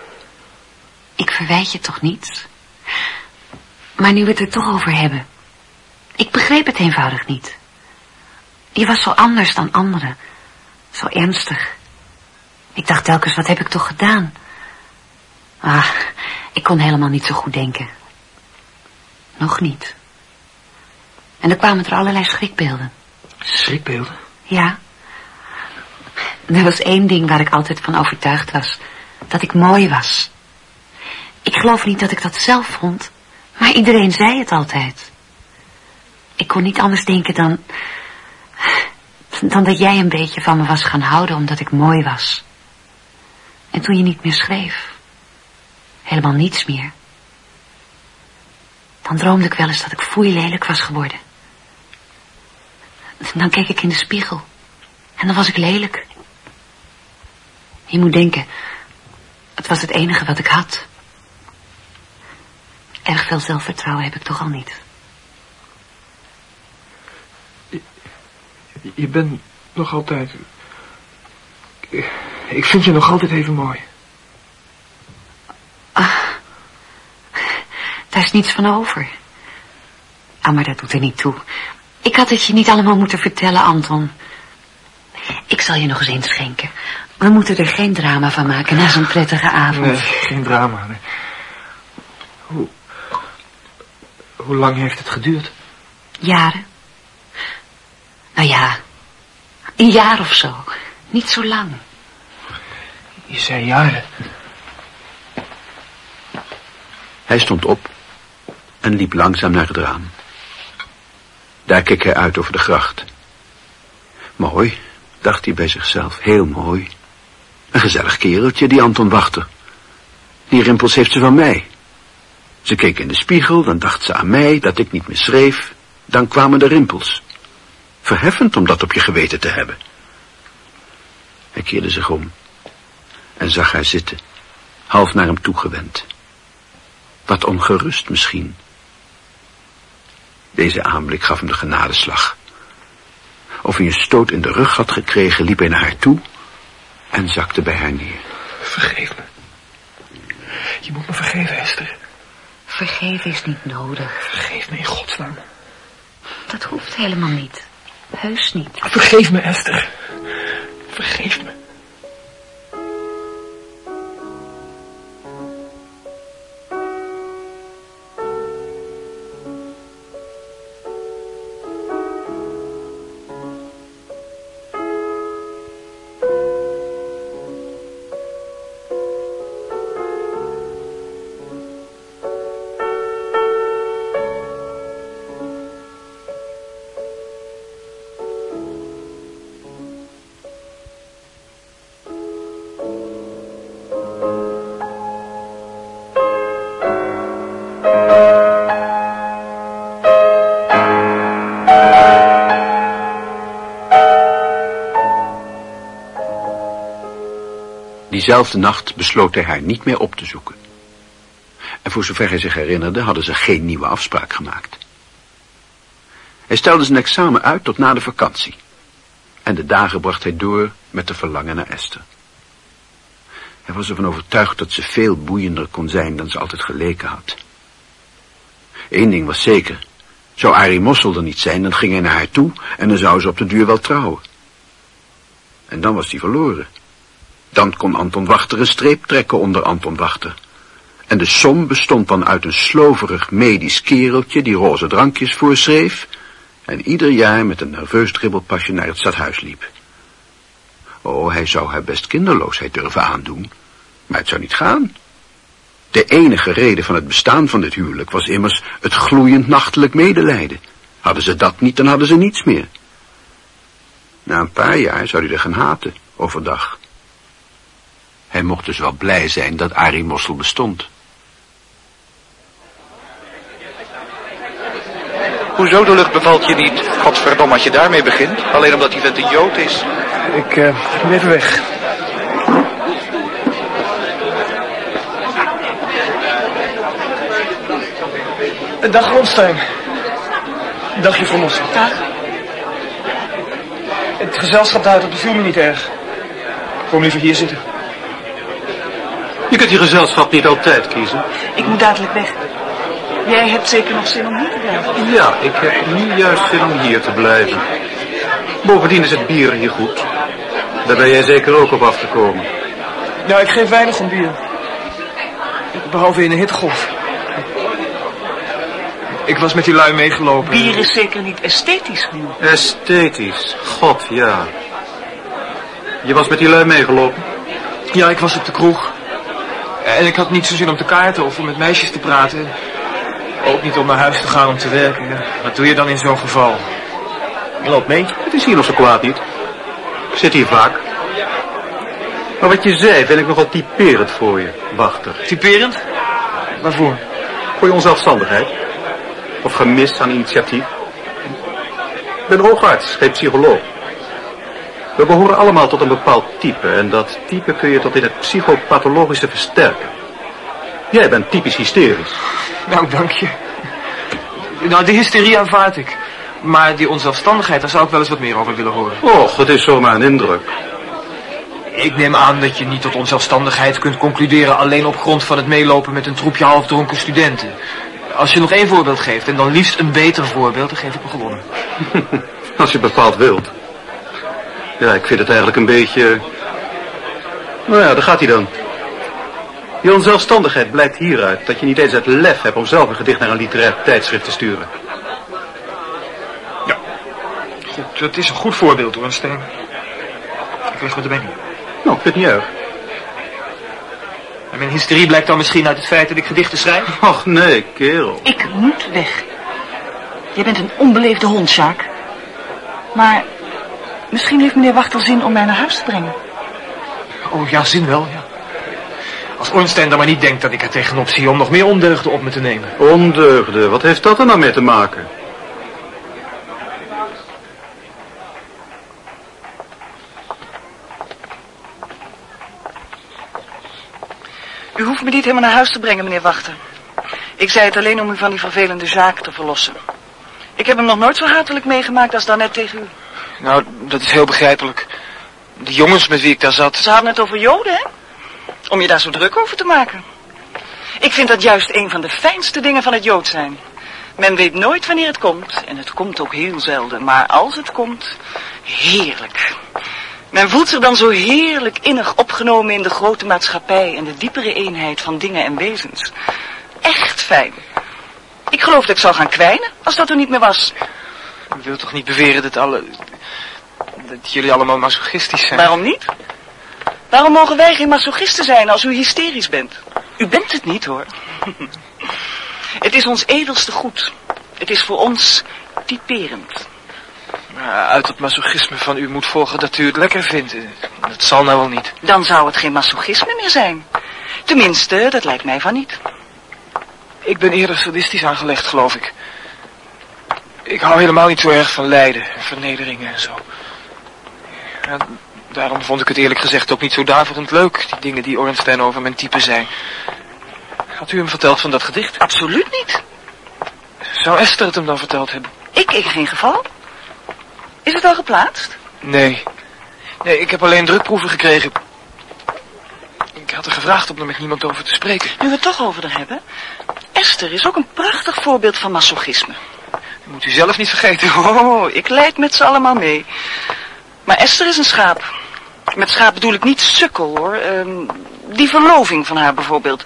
Ik verwijt je toch niets? Maar nu we het er toch over hebben. Ik begreep het eenvoudig niet. Je was zo anders dan anderen. Zo ernstig. Ik dacht telkens, wat heb ik toch gedaan? Ah, ik kon helemaal niet zo goed denken. Nog niet. En er kwamen er allerlei schrikbeelden. Schrikbeelden? Ja. Er was één ding waar ik altijd van overtuigd was. Dat ik mooi was. Ik geloof niet dat ik dat zelf vond. Maar iedereen zei het altijd. Ik kon niet anders denken dan... Dan dat jij een beetje van me was gaan houden omdat ik mooi was. En toen je niet meer schreef. Helemaal niets meer. Dan droomde ik wel eens dat ik foei lelijk was geworden. Dan keek ik in de spiegel. En dan was ik lelijk. Je moet denken, het was het enige wat ik had. Erg veel zelfvertrouwen heb ik toch al niet. Je bent nog altijd... Ik vind je nog altijd even mooi. Daar is niets van over. Ah, maar dat doet er niet toe. Ik had het je niet allemaal moeten vertellen, Anton. Ik zal je nog eens inschenken. We moeten er geen drama van maken na zo'n prettige avond. Nee, geen drama. nee. Hoe... Hoe lang heeft het geduurd? Jaren? Nou ja, een jaar of zo. Niet zo lang. Je zei jaren. Hij stond op en liep langzaam naar het raam. Daar keek hij uit over de gracht. Mooi, dacht hij bij zichzelf, heel mooi. Een gezellig kereltje, die Anton Wachter. Die rimpels heeft ze van mij. Ze keek in de spiegel, dan dacht ze aan mij, dat ik niet meer schreef. Dan kwamen de rimpels. Verheffend om dat op je geweten te hebben. Hij keerde zich om en zag haar zitten, half naar hem toegewend. Wat ongerust misschien. Deze aanblik gaf hem de genadeslag. Of hij een stoot in de rug had gekregen, liep hij naar haar toe en zakte bij haar neer. Vergeef me. Je moet me vergeven, Esther. Vergeven is niet nodig. Vergeef me in godsnaam. Dat hoeft helemaal niet. Heus niet. Vergeef me, Esther. Vergeef me. Diezelfde nacht besloot hij haar niet meer op te zoeken. En voor zover hij zich herinnerde, hadden ze geen nieuwe afspraak gemaakt. Hij stelde zijn examen uit tot na de vakantie. En de dagen bracht hij door met de verlangen naar Esther. Hij was ervan overtuigd dat ze veel boeiender kon zijn dan ze altijd geleken had. Eén ding was zeker. Zou Arie Mossel er niet zijn, dan ging hij naar haar toe en dan zou ze op de duur wel trouwen. En dan was hij verloren. Dan kon Anton Wachter een streep trekken onder Anton Wachter. En de som bestond dan uit een sloverig medisch kereltje die roze drankjes voorschreef en ieder jaar met een nerveus dribbelpasje naar het stadhuis liep. Oh, hij zou haar best kinderloosheid durven aandoen, maar het zou niet gaan. De enige reden van het bestaan van dit huwelijk was immers het gloeiend nachtelijk medelijden. Hadden ze dat niet, dan hadden ze niets meer. Na een paar jaar zou hij er gaan haten, overdag. Hij mocht dus wel blij zijn dat Arie Mossel bestond. Hoezo de lucht bevalt je niet? Godverdomme, als je daarmee begint. Alleen omdat die vent een jood is. Ik uh, ben even weg. Dag Ronstein. Dag je Verlossen. Dag. Het gezelschap daar dat beviel me niet erg. Kom liever hier zitten. Je kunt je gezelschap niet altijd kiezen. Ik moet dadelijk weg. Jij hebt zeker nog zin om hier te blijven? Ja, ik heb nu juist zin om hier te blijven. Bovendien is het bier hier goed. Daar ben jij zeker ook op af te komen. Nou, ik geef weinig om bier. Behalve in een hittegolf. Ik was met die lui meegelopen. Bier is zeker niet esthetisch genoeg. Esthetisch. God, ja. Je was met die lui meegelopen? Ja, ik was op de kroeg. En ik had niet zo zin om te kaarten of om met meisjes te praten. Ook niet om naar huis te gaan om te werken. Wat doe je dan in zo'n geval? Loop mee. Het is hier nog zo kwaad niet. Ik zit hier vaak. Maar wat je zei vind ik nogal typerend voor je, wachter. Typerend? Waarvoor? Voor je onzelfstandigheid. Of gemis aan initiatief. Ik ben oogarts, geen psycholoog. We behoren allemaal tot een bepaald type en dat type kun je tot in het psychopathologische versterken. Jij bent typisch hysterisch. Nou, dank je. Nou, die hysterie aanvaard ik. Maar die onzelfstandigheid, daar zou ik wel eens wat meer over willen horen. Och, het is zomaar een indruk. Ik neem aan dat je niet tot onzelfstandigheid kunt concluderen alleen op grond van het meelopen met een troepje halfdronken studenten. Als je nog één voorbeeld geeft, en dan liefst een beter voorbeeld, dan geef ik me gewonnen. Als je bepaald wilt. Ja, ik vind het eigenlijk een beetje... Nou ja, daar gaat hij dan. Je onzelfstandigheid blijkt hieruit dat je niet eens het lef hebt om zelf een gedicht naar een literair tijdschrift te sturen. Ja. Goed, dat is een goed voorbeeld hoor, Steen. Ik leg me erbij neer. Nou, ik vind het niet erg. En mijn hysterie blijkt dan misschien uit het feit dat ik gedichten schrijf? Och nee, kerel. Ik moet weg. Je bent een onbeleefde hond, Sjaak. Maar misschien heeft meneer Wachter zin om mij naar huis te brengen. Oh ja, zin wel, ja. Als Ornstein dan maar niet denkt dat ik er tegenop zie om nog meer ondeugden op me te nemen. Ondeugde, wat heeft dat er nou mee te maken? U hoeft me niet helemaal naar huis te brengen, meneer Wachter. Ik zei het alleen om u van die vervelende zaken te verlossen. Ik heb hem nog nooit zo hartelijk meegemaakt als daarnet tegen u. Nou, dat is heel begrijpelijk. De jongens met wie ik daar zat... Ze hadden het over Joden, hè? Om je daar zo druk over te maken. Ik vind dat juist een van de fijnste dingen van het Jood zijn. Men weet nooit wanneer het komt. En het komt ook heel zelden. Maar als het komt, heerlijk. Men voelt zich dan zo heerlijk innig opgenomen in de grote maatschappij en de diepere eenheid van dingen en wezens. Echt fijn. Ik geloof dat ik zou gaan kwijnen als dat er niet meer was. U wilt toch niet beweren dat alle... dat jullie allemaal masochistisch zijn? Waarom niet? Waarom mogen wij geen masochisten zijn als u hysterisch bent? U bent het niet hoor. Het is ons edelste goed. Het is voor ons typerend. Maar uit het masochisme van u moet volgen dat u het lekker vindt. Dat zal nou wel niet. Dan zou het geen masochisme meer zijn. Tenminste, dat lijkt mij van niet. Ik ben eerder sadistisch aangelegd, geloof ik. Ik hou helemaal niet zo erg van lijden en vernederingen en zo. Ja, daarom vond ik het eerlijk gezegd ook niet zo daverend leuk, die dingen die Ornstein over mijn type zei. Had u hem verteld van dat gedicht? Absoluut niet. Zou Esther het hem dan verteld hebben? Ik in geen geval. Is het al geplaatst? Nee. Nee, ik heb alleen drukproeven gekregen. Ik had er gevraagd om er met niemand over te spreken. Nu we het toch over er hebben. Esther is ook een prachtig voorbeeld van masochisme. Dat moet u zelf niet vergeten. Oh, ik leid met ze allemaal mee. Maar Esther is een schaap. Met schaap bedoel ik niet sukkel, hoor. Ehm, die verloving van haar bijvoorbeeld.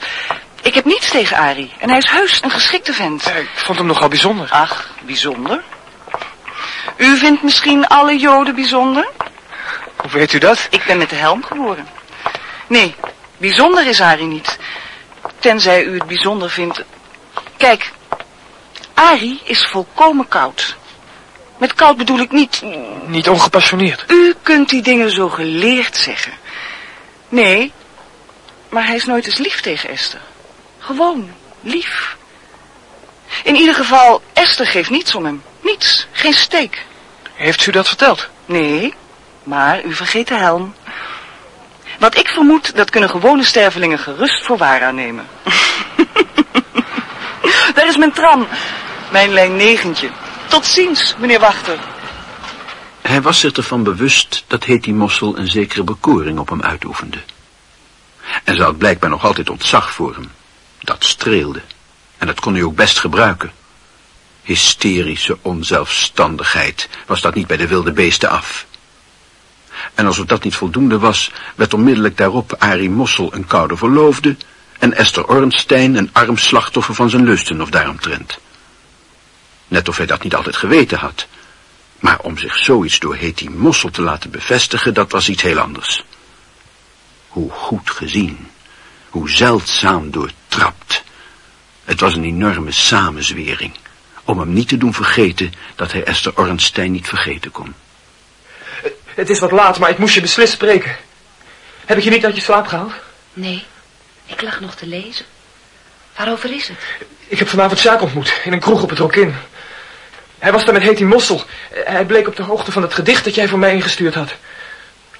Ik heb niets tegen Arie. En hij is heus een geschikte vent. Ja, ik vond hem nogal bijzonder. Ach, bijzonder. U vindt misschien alle Joden bijzonder? Hoe weet u dat? Ik ben met de helm geboren. Nee, bijzonder is Arie niet. Tenzij u het bijzonder vindt. Kijk, Arie is volkomen koud. Met koud bedoel ik niet... Niet ongepassioneerd. U kunt die dingen zo geleerd zeggen. Nee, maar hij is nooit eens lief tegen Esther. Gewoon, lief. In ieder geval, Esther geeft niets om hem. Niets, geen steek. Heeft u dat verteld? Nee, maar u vergeet de helm. Wat ik vermoed, dat kunnen gewone stervelingen gerust voor waar aannemen. Daar is mijn tram. Mijn lijn negentje. Tot ziens, meneer Wachter. Hij was zich ervan bewust dat Hetty Mossel een zekere bekoring op hem uitoefende. En ze had blijkbaar nog altijd ontzag voor hem. Dat streelde. En dat kon hij ook best gebruiken. Hysterische onzelfstandigheid was dat niet bij de wilde beesten af. En alsof dat niet voldoende was, werd onmiddellijk daarop Arie Mossel een koude verloofde en Esther Ornstein een arm slachtoffer van zijn lusten of daaromtrent. Net of hij dat niet altijd geweten had. Maar om zich zoiets door Hetty Mossel te laten bevestigen, dat was iets heel anders. Hoe goed gezien, hoe zeldzaam doortrapt. Het was een enorme samenzwering, om hem niet te doen vergeten dat hij Esther Ornstein niet vergeten kon. Het is wat laat, maar ik moest je beslist spreken. Heb ik je niet uit je slaap gehaald? Nee, ik lag nog te lezen. Waarover is het? Ik heb vanavond Sjaak ontmoet, in een kroeg op het Rokin. Hij was daar met Hetty Mossel. Hij bleek op de hoogte van het gedicht dat jij voor mij ingestuurd had.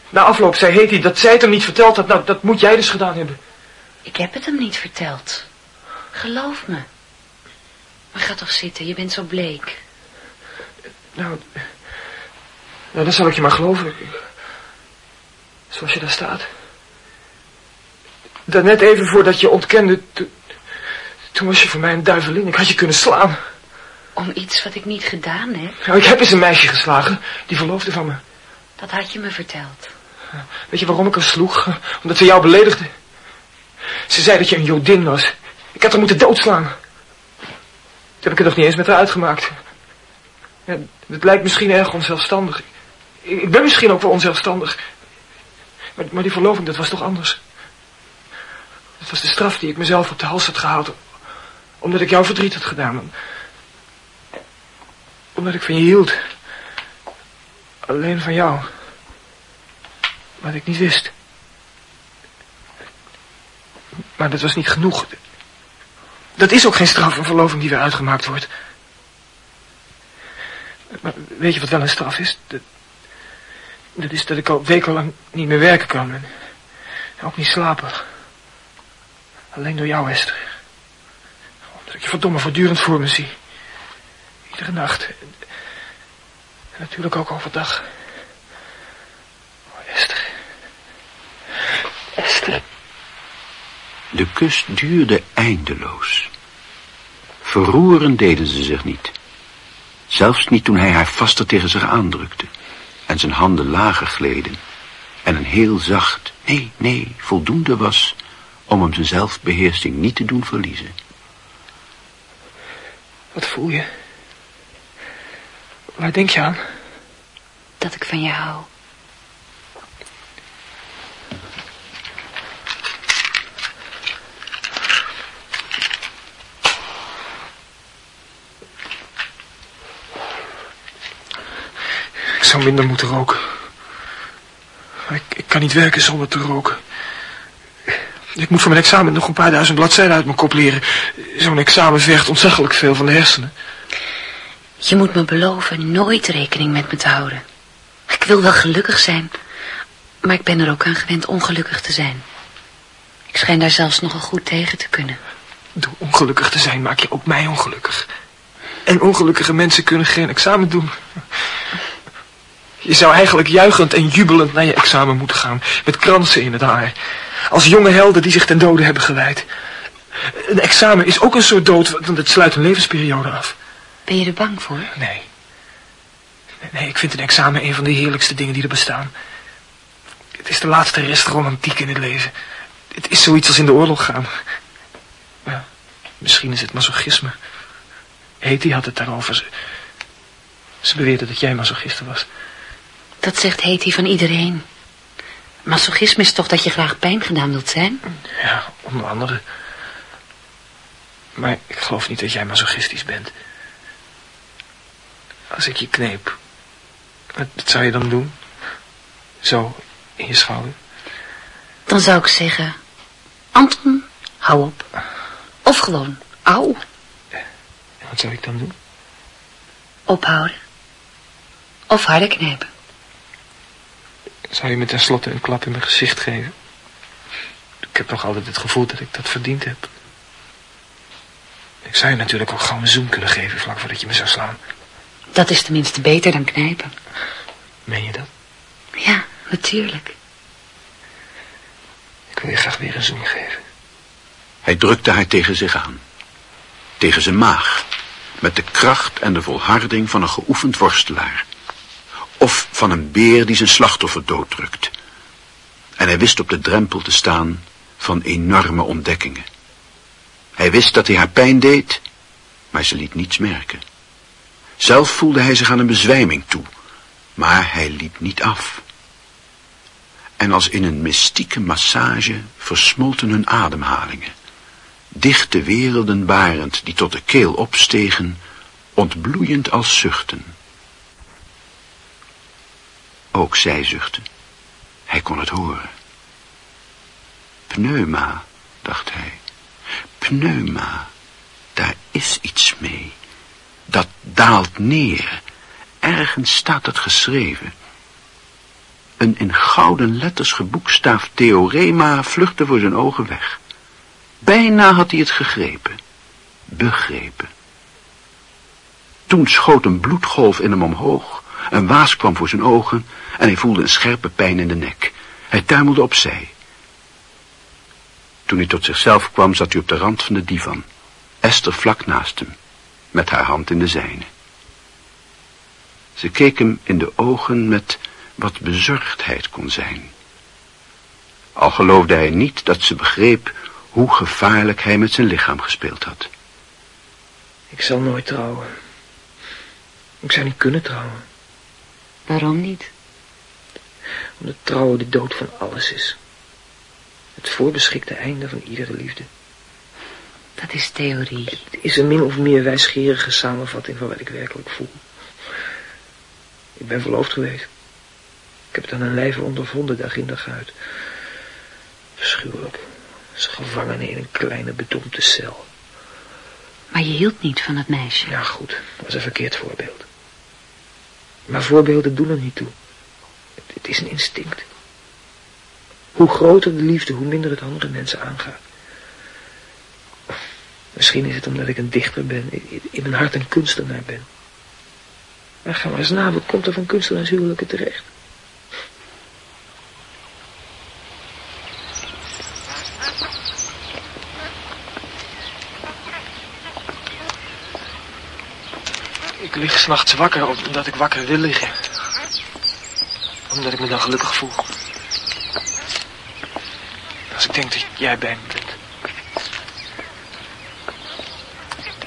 Na afloop zei Hetty dat zij het hem niet verteld had. Nou, dat moet jij dus gedaan hebben. Ik heb het hem niet verteld. Geloof me. Maar ga toch zitten, je bent zo bleek. Nou, nou dan zal ik je maar geloven. Zoals je daar staat. Daarnet even voordat je ontkende, to- toen was je voor mij een duivelin. Ik had je kunnen slaan. Om iets wat ik niet gedaan heb, Nou, ik heb eens een meisje geslagen, die verloofde van me. dat had je me verteld. Weet je waarom ik haar sloeg? Omdat ze jou beledigde. Ze zei dat je een jodin was. Ik had haar moeten doodslaan. Toen heb ik het nog niet eens met haar uitgemaakt. Ja, het lijkt misschien erg onzelfstandig. Ik, ben misschien ook wel onzelfstandig. Maar, maar die verloving, dat was toch anders? Dat was de straf die ik mezelf op de hals had gehaald. Omdat ik jou verdriet had gedaan. Omdat ik van je hield. Alleen van jou. Wat ik niet wist. Maar dat was niet genoeg. Dat is ook geen straf, een verloving die weer uitgemaakt wordt. Maar weet je wat wel een straf is? Dat, dat is dat ik al wekenlang niet meer werken kan. En ook niet slapen. Alleen door jou, Esther. Omdat ik je verdomme voortdurend voor me zie. Iedere nacht. En natuurlijk ook overdag. Oh, Esther. Esther. De kus duurde eindeloos. Verroeren deden ze zich niet. Zelfs niet toen hij haar vaster tegen zich aandrukte en zijn handen lager gleden en een heel zacht nee, nee voldoende was om hem zijn zelfbeheersing niet te doen verliezen. Wat voel je? Waar denk je aan? Dat ik van je hou. Ik zou minder moeten roken. Ik, ik kan niet werken zonder te roken. Ik moet voor mijn examen nog een paar duizend bladzijden uit mijn kop leren. Zo'n examen vergt ontzettelijk veel van de hersenen. Je moet me beloven nooit rekening met me te houden. Ik wil wel gelukkig zijn, maar ik ben er ook aan gewend ongelukkig te zijn. Ik schijn daar zelfs nogal goed tegen te kunnen. Door ongelukkig te zijn maak je ook mij ongelukkig. En ongelukkige mensen kunnen geen examen doen. Je zou eigenlijk juichend en jubelend naar je examen moeten gaan. Met kransen in het haar. Als jonge helden die zich ten dode hebben gewijd. Een examen is ook een soort dood, want het sluit een levensperiode af. Ben je er bang voor? Nee. Nee, ik vind een examen een van de heerlijkste dingen die er bestaan. Het is de laatste rest romantiek in het leven. Het is zoiets als in de oorlog gaan. Ja, misschien is het masochisme. Heti had het daarover. Ze, ze beweerde dat jij masochiste was. Dat zegt Heti van iedereen. Masochisme is toch dat je graag pijn gedaan wilt zijn? Ja, onder andere. Maar ik geloof niet dat jij masochistisch bent. Als ik je kneep, wat, wat zou je dan doen? Zo, in je schouder? Dan zou ik zeggen... Anton, hou op. Of gewoon, au. En wat zou ik dan doen? Ophouden. Of harder knijpen. Zou je me tenslotte een klap in mijn gezicht geven? Ik heb nog altijd het gevoel dat ik dat verdiend heb. Ik zou je natuurlijk ook gewoon een zoen kunnen geven vlak voordat je me zou slaan. Dat is tenminste beter dan knijpen. Meen je dat? Ja, natuurlijk. Ik wil je graag weer een zoen geven. Hij drukte haar tegen zich aan. Tegen zijn maag. Met de kracht en de volharding van een geoefend worstelaar. Of van een beer die zijn slachtoffer dooddrukt. En hij wist op de drempel te staan van enorme ontdekkingen. Hij wist dat hij haar pijn deed, maar ze liet niets merken. Zelf voelde hij zich aan een bezwijming toe, maar hij liep niet af. En als in een mystieke massage versmolten hun ademhalingen. Dichte werelden barend die tot de keel opstegen, ontbloeiend als zuchten. Ook zij zuchtte. Hij kon het horen. Pneuma, dacht hij. Pneuma, daar is iets mee. Dat daalt neer. Ergens staat het geschreven. Een in gouden letters geboekstaafd theorema vluchtte voor zijn ogen weg. Bijna had hij het gegrepen. Begrepen. Toen schoot een bloedgolf in hem omhoog. Een waas kwam voor zijn ogen en hij voelde een scherpe pijn in de nek. Hij tuimelde opzij. Toen hij tot zichzelf kwam, zat hij op de rand van de divan. Esther vlak naast hem, met haar hand in de zijne. Ze keek hem in de ogen met wat bezorgdheid kon zijn. Al geloofde hij niet dat ze begreep hoe gevaarlijk hij met zijn lichaam gespeeld had. Ik zal nooit trouwen. Ik zou niet kunnen trouwen. Waarom niet? Omdat trouwen de dood van alles is. Het voorbeschikte einde van iedere liefde. Dat is theorie. Het is een min of meer wijsgerige samenvatting van wat ik werkelijk voel. Ik ben verloofd geweest. Ik heb het aan een lijve ondervonden, dag in dag uit. Verschuwelijk. Als gevangene in een kleine bedompte cel. Maar je hield niet van het meisje. Ja, goed. Dat was een verkeerd voorbeeld. Maar voorbeelden doen er niet toe. Het, het is een instinct. Hoe groter de liefde, hoe minder het andere mensen aangaat. Misschien is het omdat ik een dichter ben, in mijn hart een kunstenaar ben. Maar ga maar eens na, wat komt er van kunstenaarshuwelijken terecht? Ik lig s'nachts wakker omdat ik wakker wil liggen. Omdat ik me dan gelukkig voel. Als ik denk dat jij bent.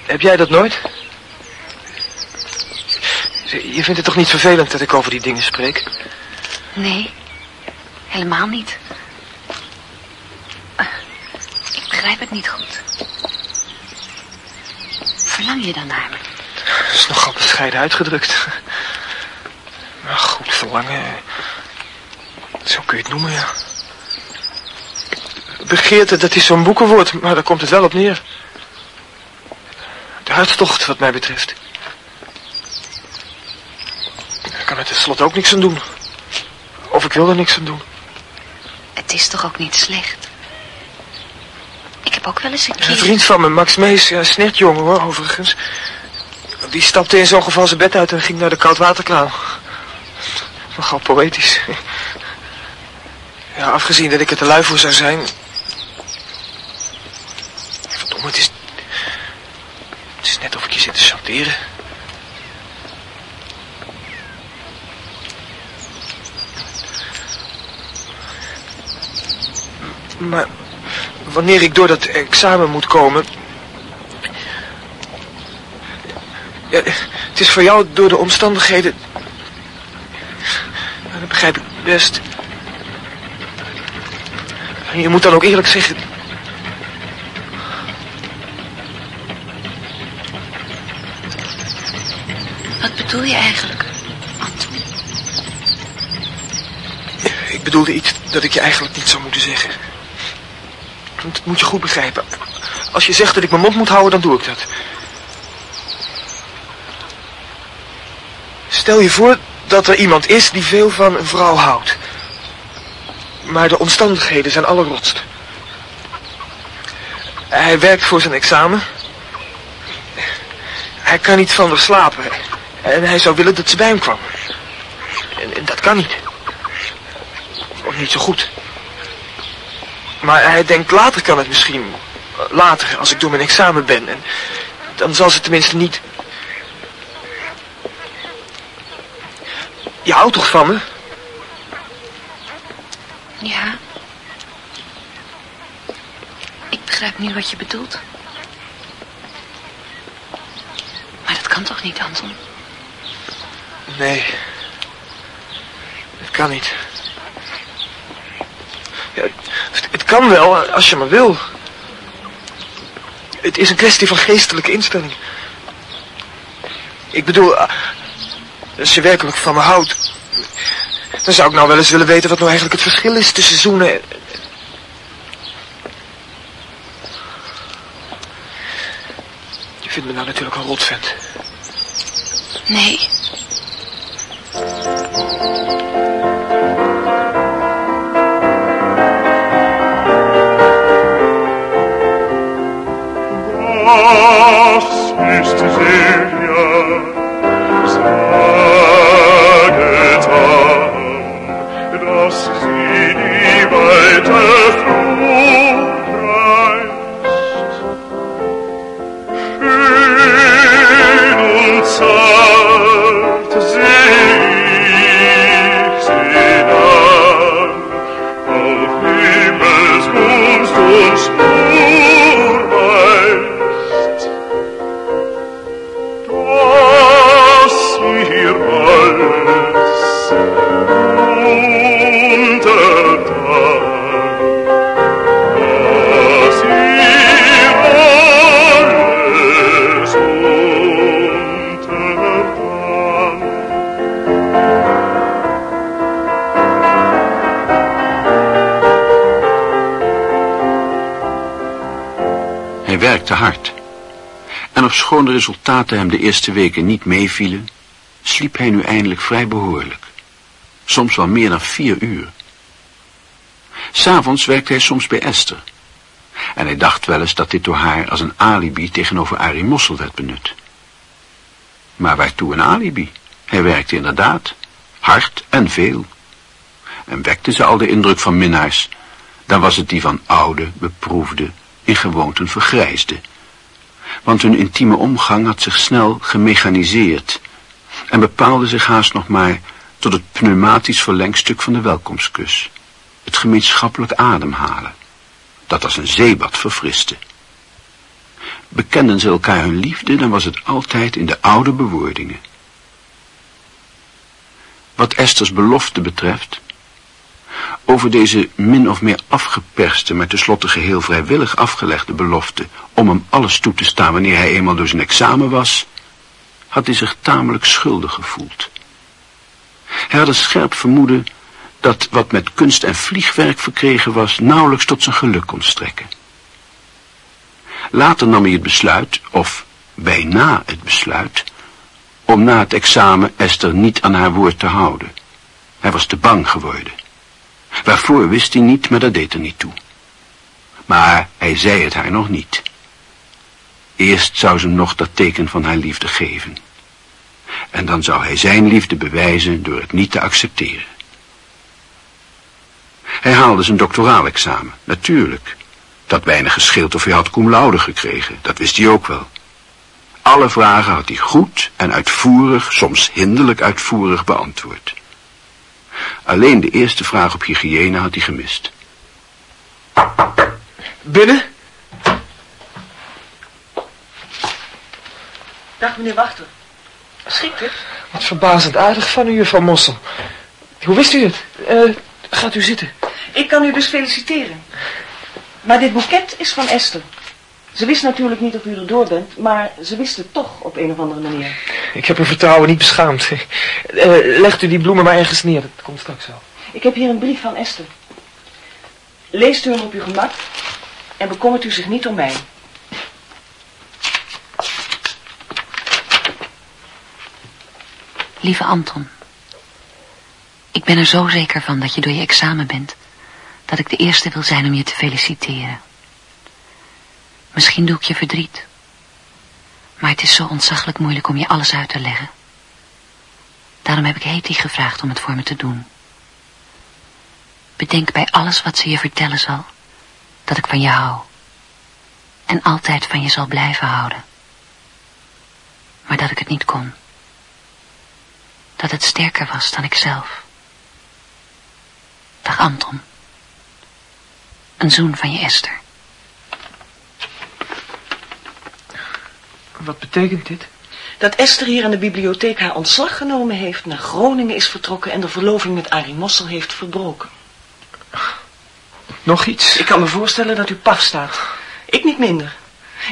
Heb jij dat nooit? Je vindt het toch niet vervelend dat ik over die dingen spreek? Nee, helemaal niet. Uh, ik begrijp het niet goed. Verlang je dan naar me? Dat is nogal bescheiden uitgedrukt. Maar goed, verlangen... Zo kun je het noemen, ja. Begeerte, dat is zo'n boekenwoord, maar daar komt het wel op neer. Hartstocht, wat mij betreft. Daar kan er tenslotte ook niks aan doen. Of ik wil er niks aan doen. Het is toch ook niet slecht? Ik heb ook wel eens een keer... Een vriend van me, Max Mees, ja, snertjongen hoor, overigens. Die stapte in zo'n geval zijn bed uit en ging naar de koudwaterkraan. Nogal poëtisch. Ja, afgezien dat ik er te lui voor zou zijn... het is... Het is net of ik je zit te chanteren. Maar wanneer ik door dat examen moet komen... Ja, het is voor jou door de omstandigheden... Dat begrijp ik best. Je moet dan ook eerlijk zeggen... Wat bedoel je eigenlijk, Anton? Ik bedoelde iets dat ik je eigenlijk niet zou moeten zeggen. Dat moet je goed begrijpen. Als je zegt dat ik mijn mond moet houden, dan doe ik dat. Stel je voor dat er iemand is die veel van een vrouw houdt. Maar de omstandigheden zijn allerrotst. Hij werkt voor zijn examen. Hij kan niet van haar slapen. En hij zou willen dat ze bij hem kwam. En, dat kan niet. Of niet zo goed. Maar hij denkt later kan het misschien. Later, als ik door mijn examen ben. En dan zal ze tenminste niet... Je houdt toch van me? Ja. Ik begrijp nu wat je bedoelt. Maar dat kan toch niet, Anton? Nee. Het kan niet. Ja, het, het kan wel, als je maar wil. Het is een kwestie van geestelijke instelling. Ik bedoel, als je werkelijk van me houdt... dan zou ik nou wel eens willen weten wat nou eigenlijk het verschil is tussen zoenen en... Je vindt me nou natuurlijk een rotvent. Nee. Was ist ofschoon de resultaten hem de eerste weken niet meevielen, sliep hij nu eindelijk vrij behoorlijk. Soms wel meer dan vier uur. S'avonds werkte hij soms bij Esther. En hij dacht wel eens dat dit door haar als een alibi tegenover Arie Mossel werd benut. Maar waartoe een alibi? Hij werkte inderdaad, hard en veel. En wekte ze al de indruk van minnaars, dan was het die van oude, beproefde, in gewoonten vergrijsde. Want hun intieme omgang had zich snel gemechaniseerd en bepaalde zich haast nog maar tot het pneumatisch verlengstuk van de welkomstkus. Het gemeenschappelijk ademhalen, dat als een zeebad verfriste. Bekenden ze elkaar hun liefde, dan was het altijd in de oude bewoordingen. Wat Esther's belofte betreft, over deze min of meer afgeperste, maar tenslotte geheel vrijwillig afgelegde belofte om hem alles toe te staan wanneer hij eenmaal door zijn examen was, had hij zich tamelijk schuldig gevoeld. Hij had een scherp vermoeden dat wat met kunst en vliegwerk verkregen was nauwelijks tot zijn geluk kon strekken. Later nam hij het besluit, of bijna het besluit, om na het examen Esther niet aan haar woord te houden. Hij was te bang geworden. Waarvoor wist hij niet, maar dat deed er niet toe. Maar hij zei het haar nog niet. Eerst zou ze nog dat teken van haar liefde geven. En dan zou hij zijn liefde bewijzen door het niet te accepteren. Hij haalde zijn doctoraalexamen, natuurlijk. Had weinig gescheeld of hij had cum laude gekregen, dat wist hij ook wel. Alle vragen had hij goed en uitvoerig, soms hinderlijk uitvoerig beantwoord. Alleen de eerste vraag op hygiëne had hij gemist. Binnen? Dag meneer Wachter. Schikt het? Wat verbazend aardig van u, juffrouw Mossel. Hoe wist u het? Eh, gaat u zitten. Ik kan u dus feliciteren. Maar dit boeket is van Esther. Ze wist natuurlijk niet of u er door bent, maar ze wist het toch op een of andere manier. Ik heb uw vertrouwen niet beschaamd. Eh, legt u die bloemen maar ergens neer, dat komt straks wel. Ik heb hier een brief van Esther. Leest u hem op uw gemak en bekommert u zich niet om mij. Lieve Anton, ik ben er zo zeker van dat je door je examen bent, dat ik de eerste wil zijn om je te feliciteren. Misschien doe ik je verdriet, maar het is zo ontzaglijk moeilijk om je alles uit te leggen. Daarom heb ik Heti gevraagd om het voor me te doen. Bedenk bij alles wat ze je vertellen zal, dat ik van je hou. En altijd van je zal blijven houden. Maar dat ik het niet kon dat het sterker was dan ikzelf. Dag Anton. Een zoen van je Esther. Wat betekent dit? Dat Esther hier aan de bibliotheek haar ontslag genomen heeft, naar Groningen is vertrokken en de verloving met Arie Mossel heeft verbroken. Nog iets? Ik kan me voorstellen dat u paf staat. Ik niet minder.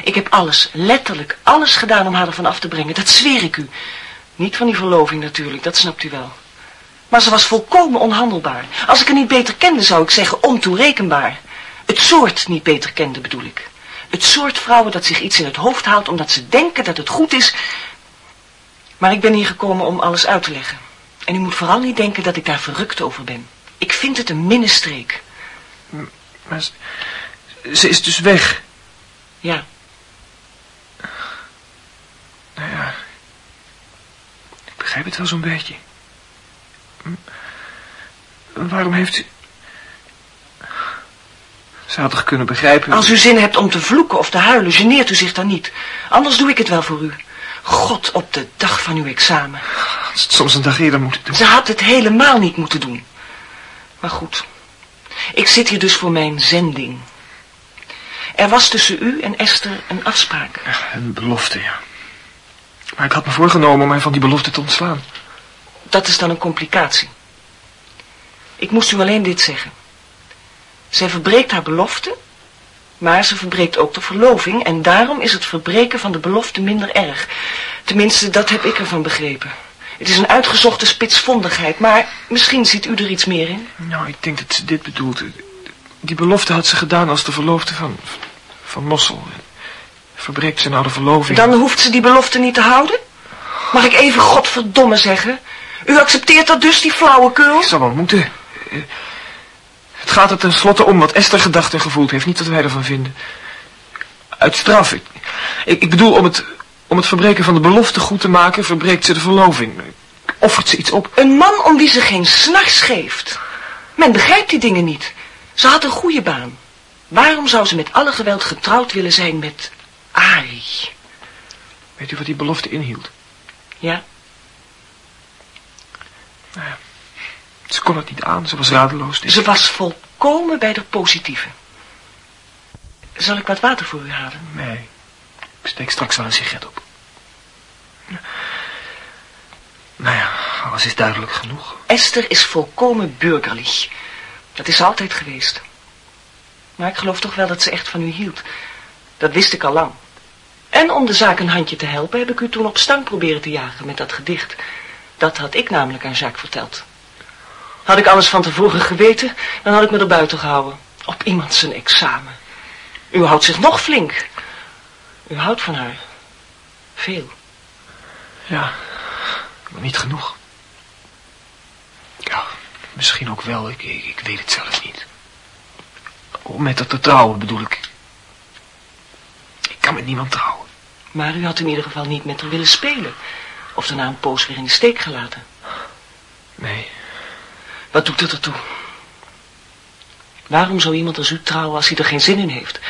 Ik heb alles, letterlijk alles gedaan om haar ervan af te brengen, dat zweer ik u. Niet van die verloving natuurlijk, dat snapt u wel. Maar ze was volkomen onhandelbaar. Als ik haar niet beter kende, zou ik zeggen ontoerekenbaar. Het soort niet beter kende, bedoel ik. Het soort vrouwen dat zich iets in het hoofd haalt omdat ze denken dat het goed is. Maar ik ben hier gekomen om alles uit te leggen. En u moet vooral niet denken dat ik daar verrukt over ben. Ik vind het een minnestreek. Maar ze, ze is dus weg. Ja, Nou ja, ik begrijp het wel zo'n beetje. Waarom heeft u... Ze had toch kunnen begrijpen... als u zin hebt om te vloeken of te huilen, geneert u zich dan niet. Anders doe ik het wel voor u. God op de dag van uw examen. Had het soms een dag eerder moeten doen. Ze had het helemaal niet moeten doen. Maar goed, ik zit hier dus voor mijn zending. Er was tussen u en Esther een afspraak. Een belofte, ja. Maar ik had me voorgenomen om mij van die belofte te ontslaan. Dat is dan een complicatie. Ik moest u alleen dit zeggen. Zij verbreekt haar belofte, maar ze verbreekt ook de verloving en daarom is het verbreken van de belofte minder erg. Tenminste, dat heb ik ervan begrepen. Het is een uitgezochte spitsvondigheid, maar misschien ziet u er iets meer in. Nou, ik denk dat ze dit bedoelt. Die belofte had ze gedaan als de verloofde van, van Mossel. Verbreekt ze nou de verloving? Dan hoeft ze die belofte niet te houden? Mag ik even godverdomme zeggen? U accepteert dat dus, die flauwekul? Ik zal wel moeten. Het gaat er tenslotte om wat Esther gedacht en gevoeld heeft, niet wat wij ervan vinden. Uit straf. Ik, ik, ik bedoel, om het, om het verbreken van de belofte goed te maken, verbreekt ze de verloving. Offert ze iets op. Een man om wie ze geen s'nachts geeft. Men begrijpt die dingen niet. Ze had een goede baan. Waarom zou ze met alle geweld getrouwd willen zijn met Arie? Weet u wat die belofte inhield? Ja, Ze kon het niet aan, ze was radeloos. ze was volkomen bij de positieve. Zal ik wat water voor u halen? Nee, ik steek straks wel een sigaret op. Nou ja, alles is duidelijk genoeg. Esther is volkomen burgerlich. Dat is ze altijd geweest. Maar ik geloof toch wel dat ze echt van u hield. Dat wist ik al lang. En om de zaak een handje te helpen heb ik u toen op stang proberen te jagen met dat gedicht. Dat had ik namelijk aan Jacques verteld. Had ik alles van tevoren geweten, dan had ik me er buiten gehouden. Op iemand zijn examen. U houdt zich nog flink. U houdt van haar. Veel. Ja, maar niet genoeg. Ja, misschien ook wel, ik, ik, ik weet het zelf niet. Om met haar te trouwen bedoel ik. Ik kan met niemand trouwen. Maar u had in ieder geval niet met haar willen spelen. Of daarna een poos weer in de steek gelaten. Nee, Wat doet het ertoe? Waarom zou iemand als u trouwen als hij er geen zin in heeft?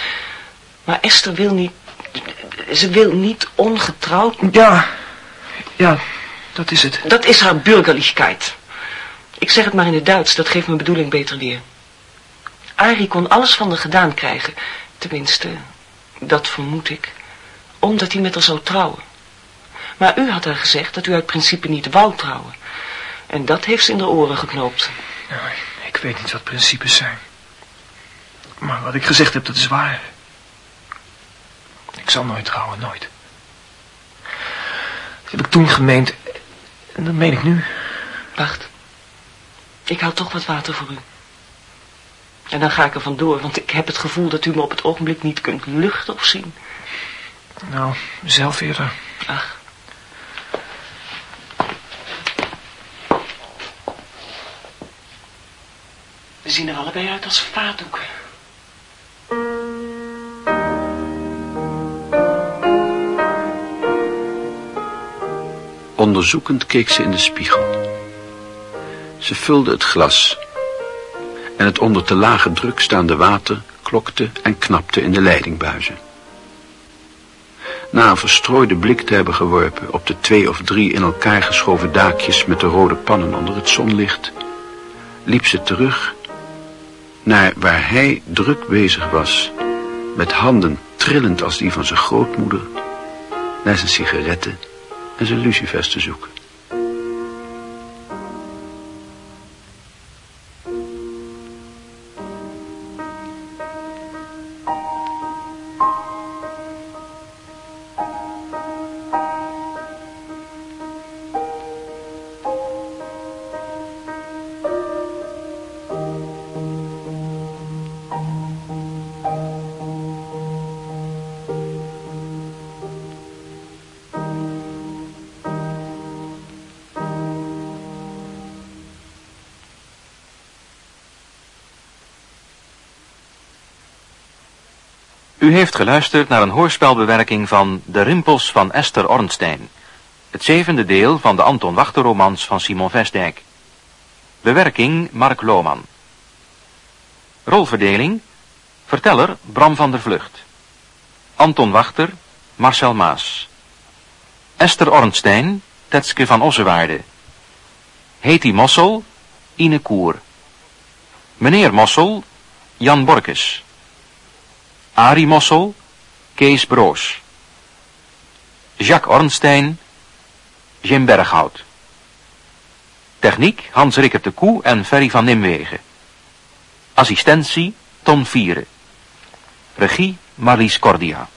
Maar Esther wil niet... Ze wil niet ongetrouwd... Ja, ja, dat is het. Dat is haar burgerlichkeit. Ik zeg het maar in het Duits, dat geeft mijn bedoeling beter weer. Arie kon alles van haar gedaan krijgen. Tenminste, dat vermoed ik. Omdat hij met haar zou trouwen. Maar u had haar gezegd dat u uit principe niet wou trouwen. En dat heeft ze in de oren geknoopt. Ja, ik weet niet wat principes zijn. Maar wat ik gezegd heb, dat is waar. Ik zal nooit trouwen, nooit. Dat heb ik toen gemeend. En dat meen ik nu. Wacht. Ik hou toch wat water voor u. En dan ga ik er vandoor, want ik heb het gevoel dat u me op het ogenblik niet kunt luchten of zien. Nou, zelf eerder. Ach. We zien er allebei uit als vaatdoeken. Onderzoekend keek ze in de spiegel. Ze vulde het glas. En het onder te lage druk staande water klokte en knapte in de leidingbuizen. Na een verstrooide blik te hebben geworpen op de twee of drie in elkaar geschoven daakjes met de rode pannen onder het zonlicht, liep ze terug naar waar hij druk bezig was, met handen trillend als die van zijn grootmoeder, naar zijn sigaretten en zijn lucifers te zoeken. U heeft geluisterd naar een hoorspelbewerking van De Rimpels van Esther Ornstein. Het zevende deel van de Anton Wachter romans van Simon Vestdijk. Bewerking Mark Lohman. Rolverdeling Verteller Bram van der Vlucht. Anton Wachter Marcel Maas. Esther Ornstein Tetske van Ossewaarde. Heti Mossel Ine Koer. Meneer Mossel Jan Borkes. Arie Mossel, Kees Broos. Jacques Ornstein, Jim Berghout. Techniek Hans Rickert de Koe en Ferry van Nimwegen. Assistentie Ton Vieren. Regie Marlies Cordia.